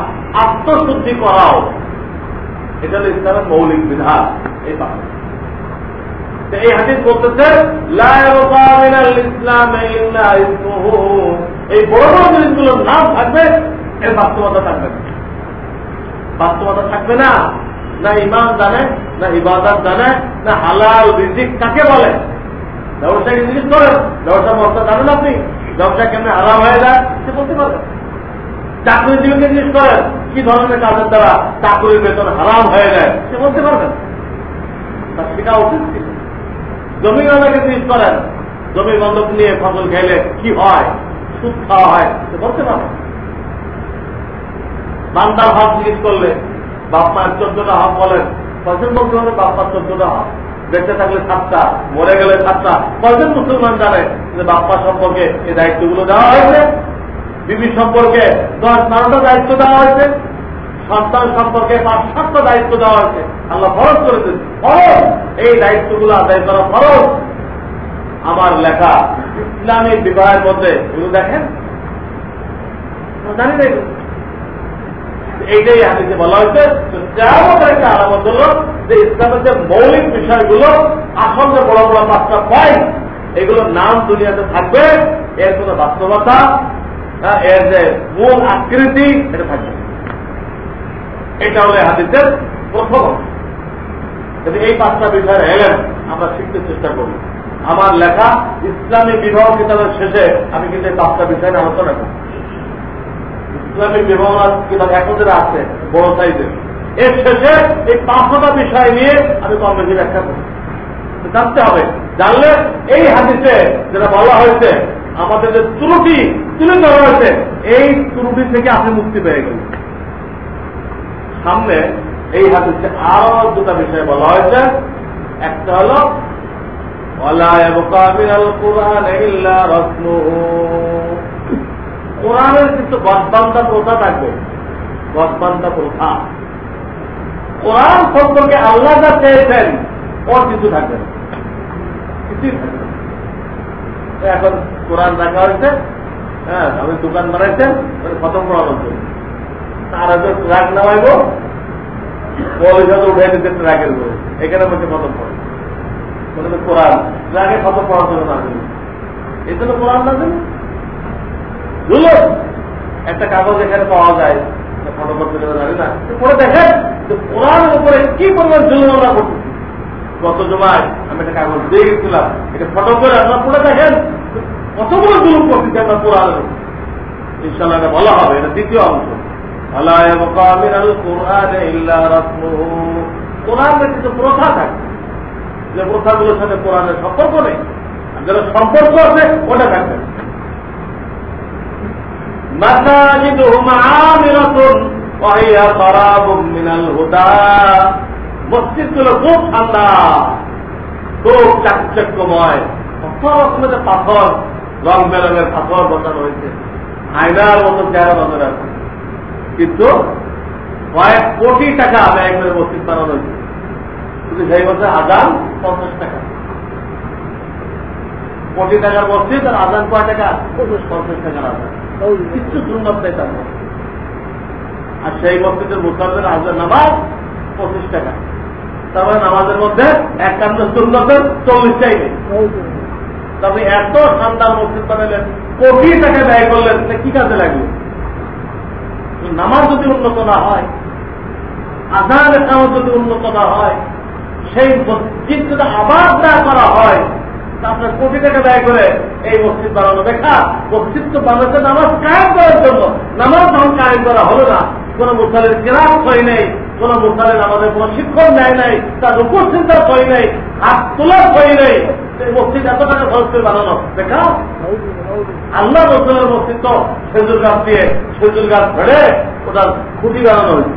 আত্মশুদ্ধি করাও, এটা হলো ইসলামের মৌলিক বিধান, এই এই এই বড় বড় জিনিসগুলোর নাম থাকবে, এর বাস্তবতা থাকবে না। বাস্তবতা থাকবে না না ইমান জানে, না ইবাদত জানে, না হালাল রিজিক কাকে বলে? ব্যবসা কি জিনিস করেন ব্যবসা মস্তা জানেন আপনি? ব্যবসা কেমন হারাম হয়ে যায়? সে বলতে পারবেন চাকরি জীবনকে জিনিস করেন, কি ধরনের কাজের দ্বারা চাকরির বেতন হারাম হয়ে যায়? সে বলতে পারবেন তার উচিত ছিল। জমি অনেকে জিনিস করেন, জমি বন্ধক নিয়ে ফসল খেলে কি হয়? সুদ খাওয়া হয়? সে বলতে পারবেন বান্দার হক জিজ্ঞেস করলে, বাপ মায়ের চোদ্দটা হক বলেন। কজন বলতে হবে বাপ মার চোদ্দটা হক বেঁচে থাকলে সাতটা, মরে গেলে সাতটা কজন মুসলমান জানে যে বাপ্পা সম্পর্কে এই দায়িত্বগুলো দেওয়া হয়েছে? বিবি সম্পর্কে দশ বারোটা দায়িত্ব দেওয়া হয়েছে। সন্তান সম্পর্কে পাঁচ, সাতটা দায়িত্ব দেওয়া হয়েছে। আল্লাহ ফরজ করেছেন ফরজ! এই দায়িত্বগুলো আদায় করা ফরজ। আমার লেখা ইসলামী বিবাহের মধ্যে এগুলো দেখেন? জানি না এইটাই হাদিসে বলা হয়েছে কেমন একটা আলামত হল যে ইসলামের যে মৌলিক বিষয়গুলো আসল যে বড় বড় পাঁচটা পয়েন্ট এগুলোর নাম দুনিয়াতে থাকবে, এর কোন বাস্তবতা এর যে মূল আকৃতি এটা থাকবে এটা হলো হাদিসের প্রথম যদি এই পাঁচটা বিষয় এলেন আমরা শিখতে চেষ্টা করি, আমার লেখা ইসলামী বিবাহ কিতাবের শেষে আমি কিন্তু এই পাঁচটা বিষয় আলোচনা করি ইসলামী বিবাহ কিতাব এখন আছে? বড় সাইজের। এর শেষে এই পাঁচটা বিষয় নিয়ে আমি কম ব্যাখ্যা করি জানতে হবে, জানলে এই হাদিসে যেটা বলা হয়েছে, আমাদের যে ত্রুটি তুলে ধরা হয়েছে, এই ত্রুটি থেকে আপনি মুক্তি পেয়ে গেলেন। সামনে এই হাদিসে আরও দুটা বিষয় বলা হয়েছে। একটা হল কোরআনের কিন্তু গদবান্ধা প্রথা থাকবে। গদবান্ধা প্রথা। কোরআন সম্পর্কে আল্লাহ যা চেয়েছেন, ওর কিছু থাকবে না। কিছুই থাকবে এখন কোরআন রাখা হয়েছে হ্যাঁ আমি দোকান বানাইছেন খতম করানোর জন্য তার হয়তো ট্রাক নামাইব পয়সা তো উঠে নিতে ট্রাকের করে এখানে বসে খতম করে কোরআন। ট্রাকে খতম করার জন্য না। এই জন্য কোরআন না একটা কাগজ এখানে পাওয়া যায়। ফটো জানি না। পরে দেখেন উপরে কি আমরা জমায় আমি একটা কাগজ এটা ফটো করে আপনার পড়ে দেখেন কত হবে, এটা দ্বিতীয় অংশ। কিছু প্রথা থাকে। যে সাথে কোরআনের সম্পর্ক নেই। যারা সম্পর্ক আছে, ওটা থাকবে মসজিদগুলো খুব ঠান্ডা, খুব চাকচক্যময়। কত রকমের পাথর, রং বেরঙের পাথর বসানো হয়েছে। আয়নার মতো চেহারা নজর আছে। কিন্তু কয়েক কোটি টাকা ব্যয় করে মসজিদ বানানো হয়েছে। কিন্তু সেই বছর আজান পঞ্চাশ টাকা। কোটি টাকার মসজিদ আর আজান কয় টাকা? পঞ্চাশ টাকার আজান। কিচ্ছু সুন্নত নেই তার আর সেই মসজিদের মুসলমানের আজান নামাজ পঁচিশ টাকা। তারপরে নামাজের মধ্যে একান্ন সুন্নতের চল্লিশটাই নেই। তবে এত ঠান্ডার মসজিদ বানালেন, কোটি টাকা ব্যয় করলেন কি কাজে লাগবে নামাজ যদি উন্নত না হয় আজান একামত যদি উন্নত না হয়, সেই মসজিদ যদি আবার না করা হয় আপনার কোটি টাকা ব্যয় করে এই মসজিদ বানানো। দেখা, মসজিদ তো বানাতে নামাজ কায়েম করার জন্য। নামাজ যখন কায়েম করা হলো না। কোন মুসালের কেরাত হয় নেই, কোন মুসালের আমাদের কোন শিক্ষক নেয় নাই, তার উপস্থিত হয় নেই, হাত তোলার হয় নেই। মসজিদ এত টাকা খরচ করে বানানো। দেখা, আল্লাহ রসুলের মসজিদ তো খেজুর গাছ দিয়ে খেজুর গাছ ধরে ওটার খুঁটি বানানো হয়েছে।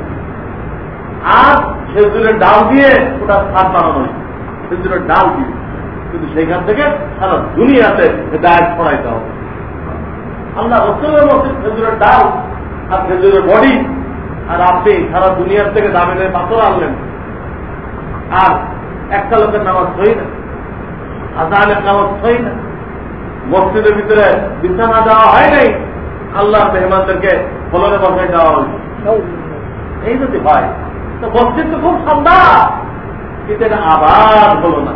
আর খেজুরের ডাল দিয়ে ওটার ছাদ বানানো হয়েছে। খেজুরের ডাল দিয়ে। কিন্তু সেখান থেকে সারা দুনিয়াতে দায় ছড়াইতে হবে। আল্লাহ রসুলের মসজিদ খেজুরের ডাল আর খেজুরের বডি আর আপনি সারা দুনিয়ার থেকে দামে দামি পাথর আনলেন। আর একটা লোকের নামাজ হই না আজানের নামাজ হই না। মসজিদের ভিতরে বিছানা দেওয়া হয় নাই আল্লাহ মেহমানদেরকে ফলনে বসাই দেওয়া হয়েছে এই যদি হয়, তো মসজিদ তো খুব সন্ধ্যা কিন্তু এটা আবার হলো না।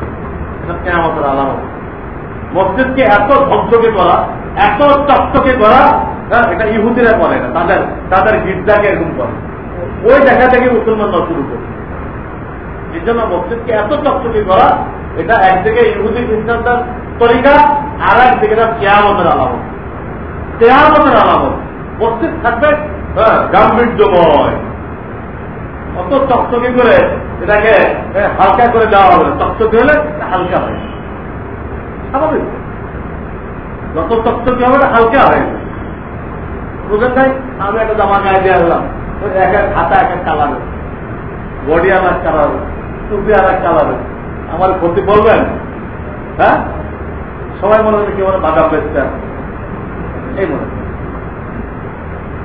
এটা কেমতের আলামত মসজিদকে এত ধ্বংসকে করা এত চকচকে করা হ্যাঁ, এটা ইহুদিরা করে না তাদের তাদের গির্জাকে এরকম করে। ওই দেখা থেকে মুসলমানরা শুরু করে এই জন্য মসজিদকে এত চকচকে করা এটা একদিকে ইহুদি খ্রিস্টানদের তরিকা আর একদিকে কেয়ামতের আলামত। কেয়ামতের আলামত। মসজিদ থাকবে হ্যাঁ, গাম্ভীর্যময়। অত চকচকে করে এটাকে হালকা করে দেওয়া হবে। চকচকে হলে হালকা হয়। স্বাভাবিক। যত চকচকে হবে হালকা হয়। বুঝেন নাই আমি একটা জামা গায়ে দিয়ে আসলাম এক এক খাতা, এক এক কালার বডি আর এক কালার টুপি আর এক কালার আমার ক্ষতি বলবেন হ্যাঁ? সবাই মনে হচ্ছে কেউ বাদাম বেচতে আছে। এই মনে।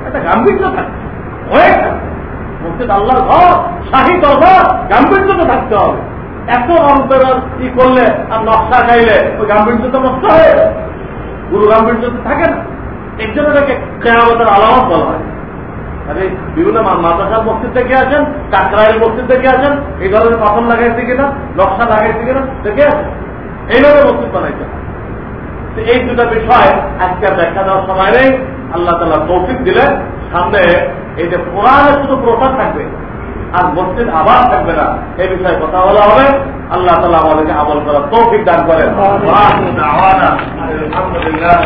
একটা গাম্ভীর্য অনেক থাকছে। মসজিদ আল্লাহর ঘর, শাহী দরবার গাম্ভীর্য তো থাকতে হবে। এত অন্তর কি করলে আর নকশা গাইলে ওই গাম্ভীর্য তো নষ্ট হয়ে গুরু গাম্ভীর্য তো থাকে না। এর জন্য এটাকে কেয়ামতের আলামত বলা হয়। আরে বিভিন্ন মা- মাদ্রাসার মসজিদ থেকে আসেন, কাকরাইল মসজিদ থেকে আসেন, এই ধরনের পাথর লাগাইছে কিনা নকশা লাগাইছে কিনা দেখে আসেন। এইভাবে মসজিদ বানাইছে এই দুটা বিষয় আজকে দেখা দেওয়ার সময় নেই। আল্লাহ তালা তৌফিক দিলে সামনে এই যে কোরআনের শুধু প্রসাদ থাকবে আর মসজিদ আবার থাকবে না এই বিষয়ে কথা বলা হবে। আল্লাহ তালা আমাদেরকে আমল করার তৌফিক দান করেন। আলহামদুলিল্লাহ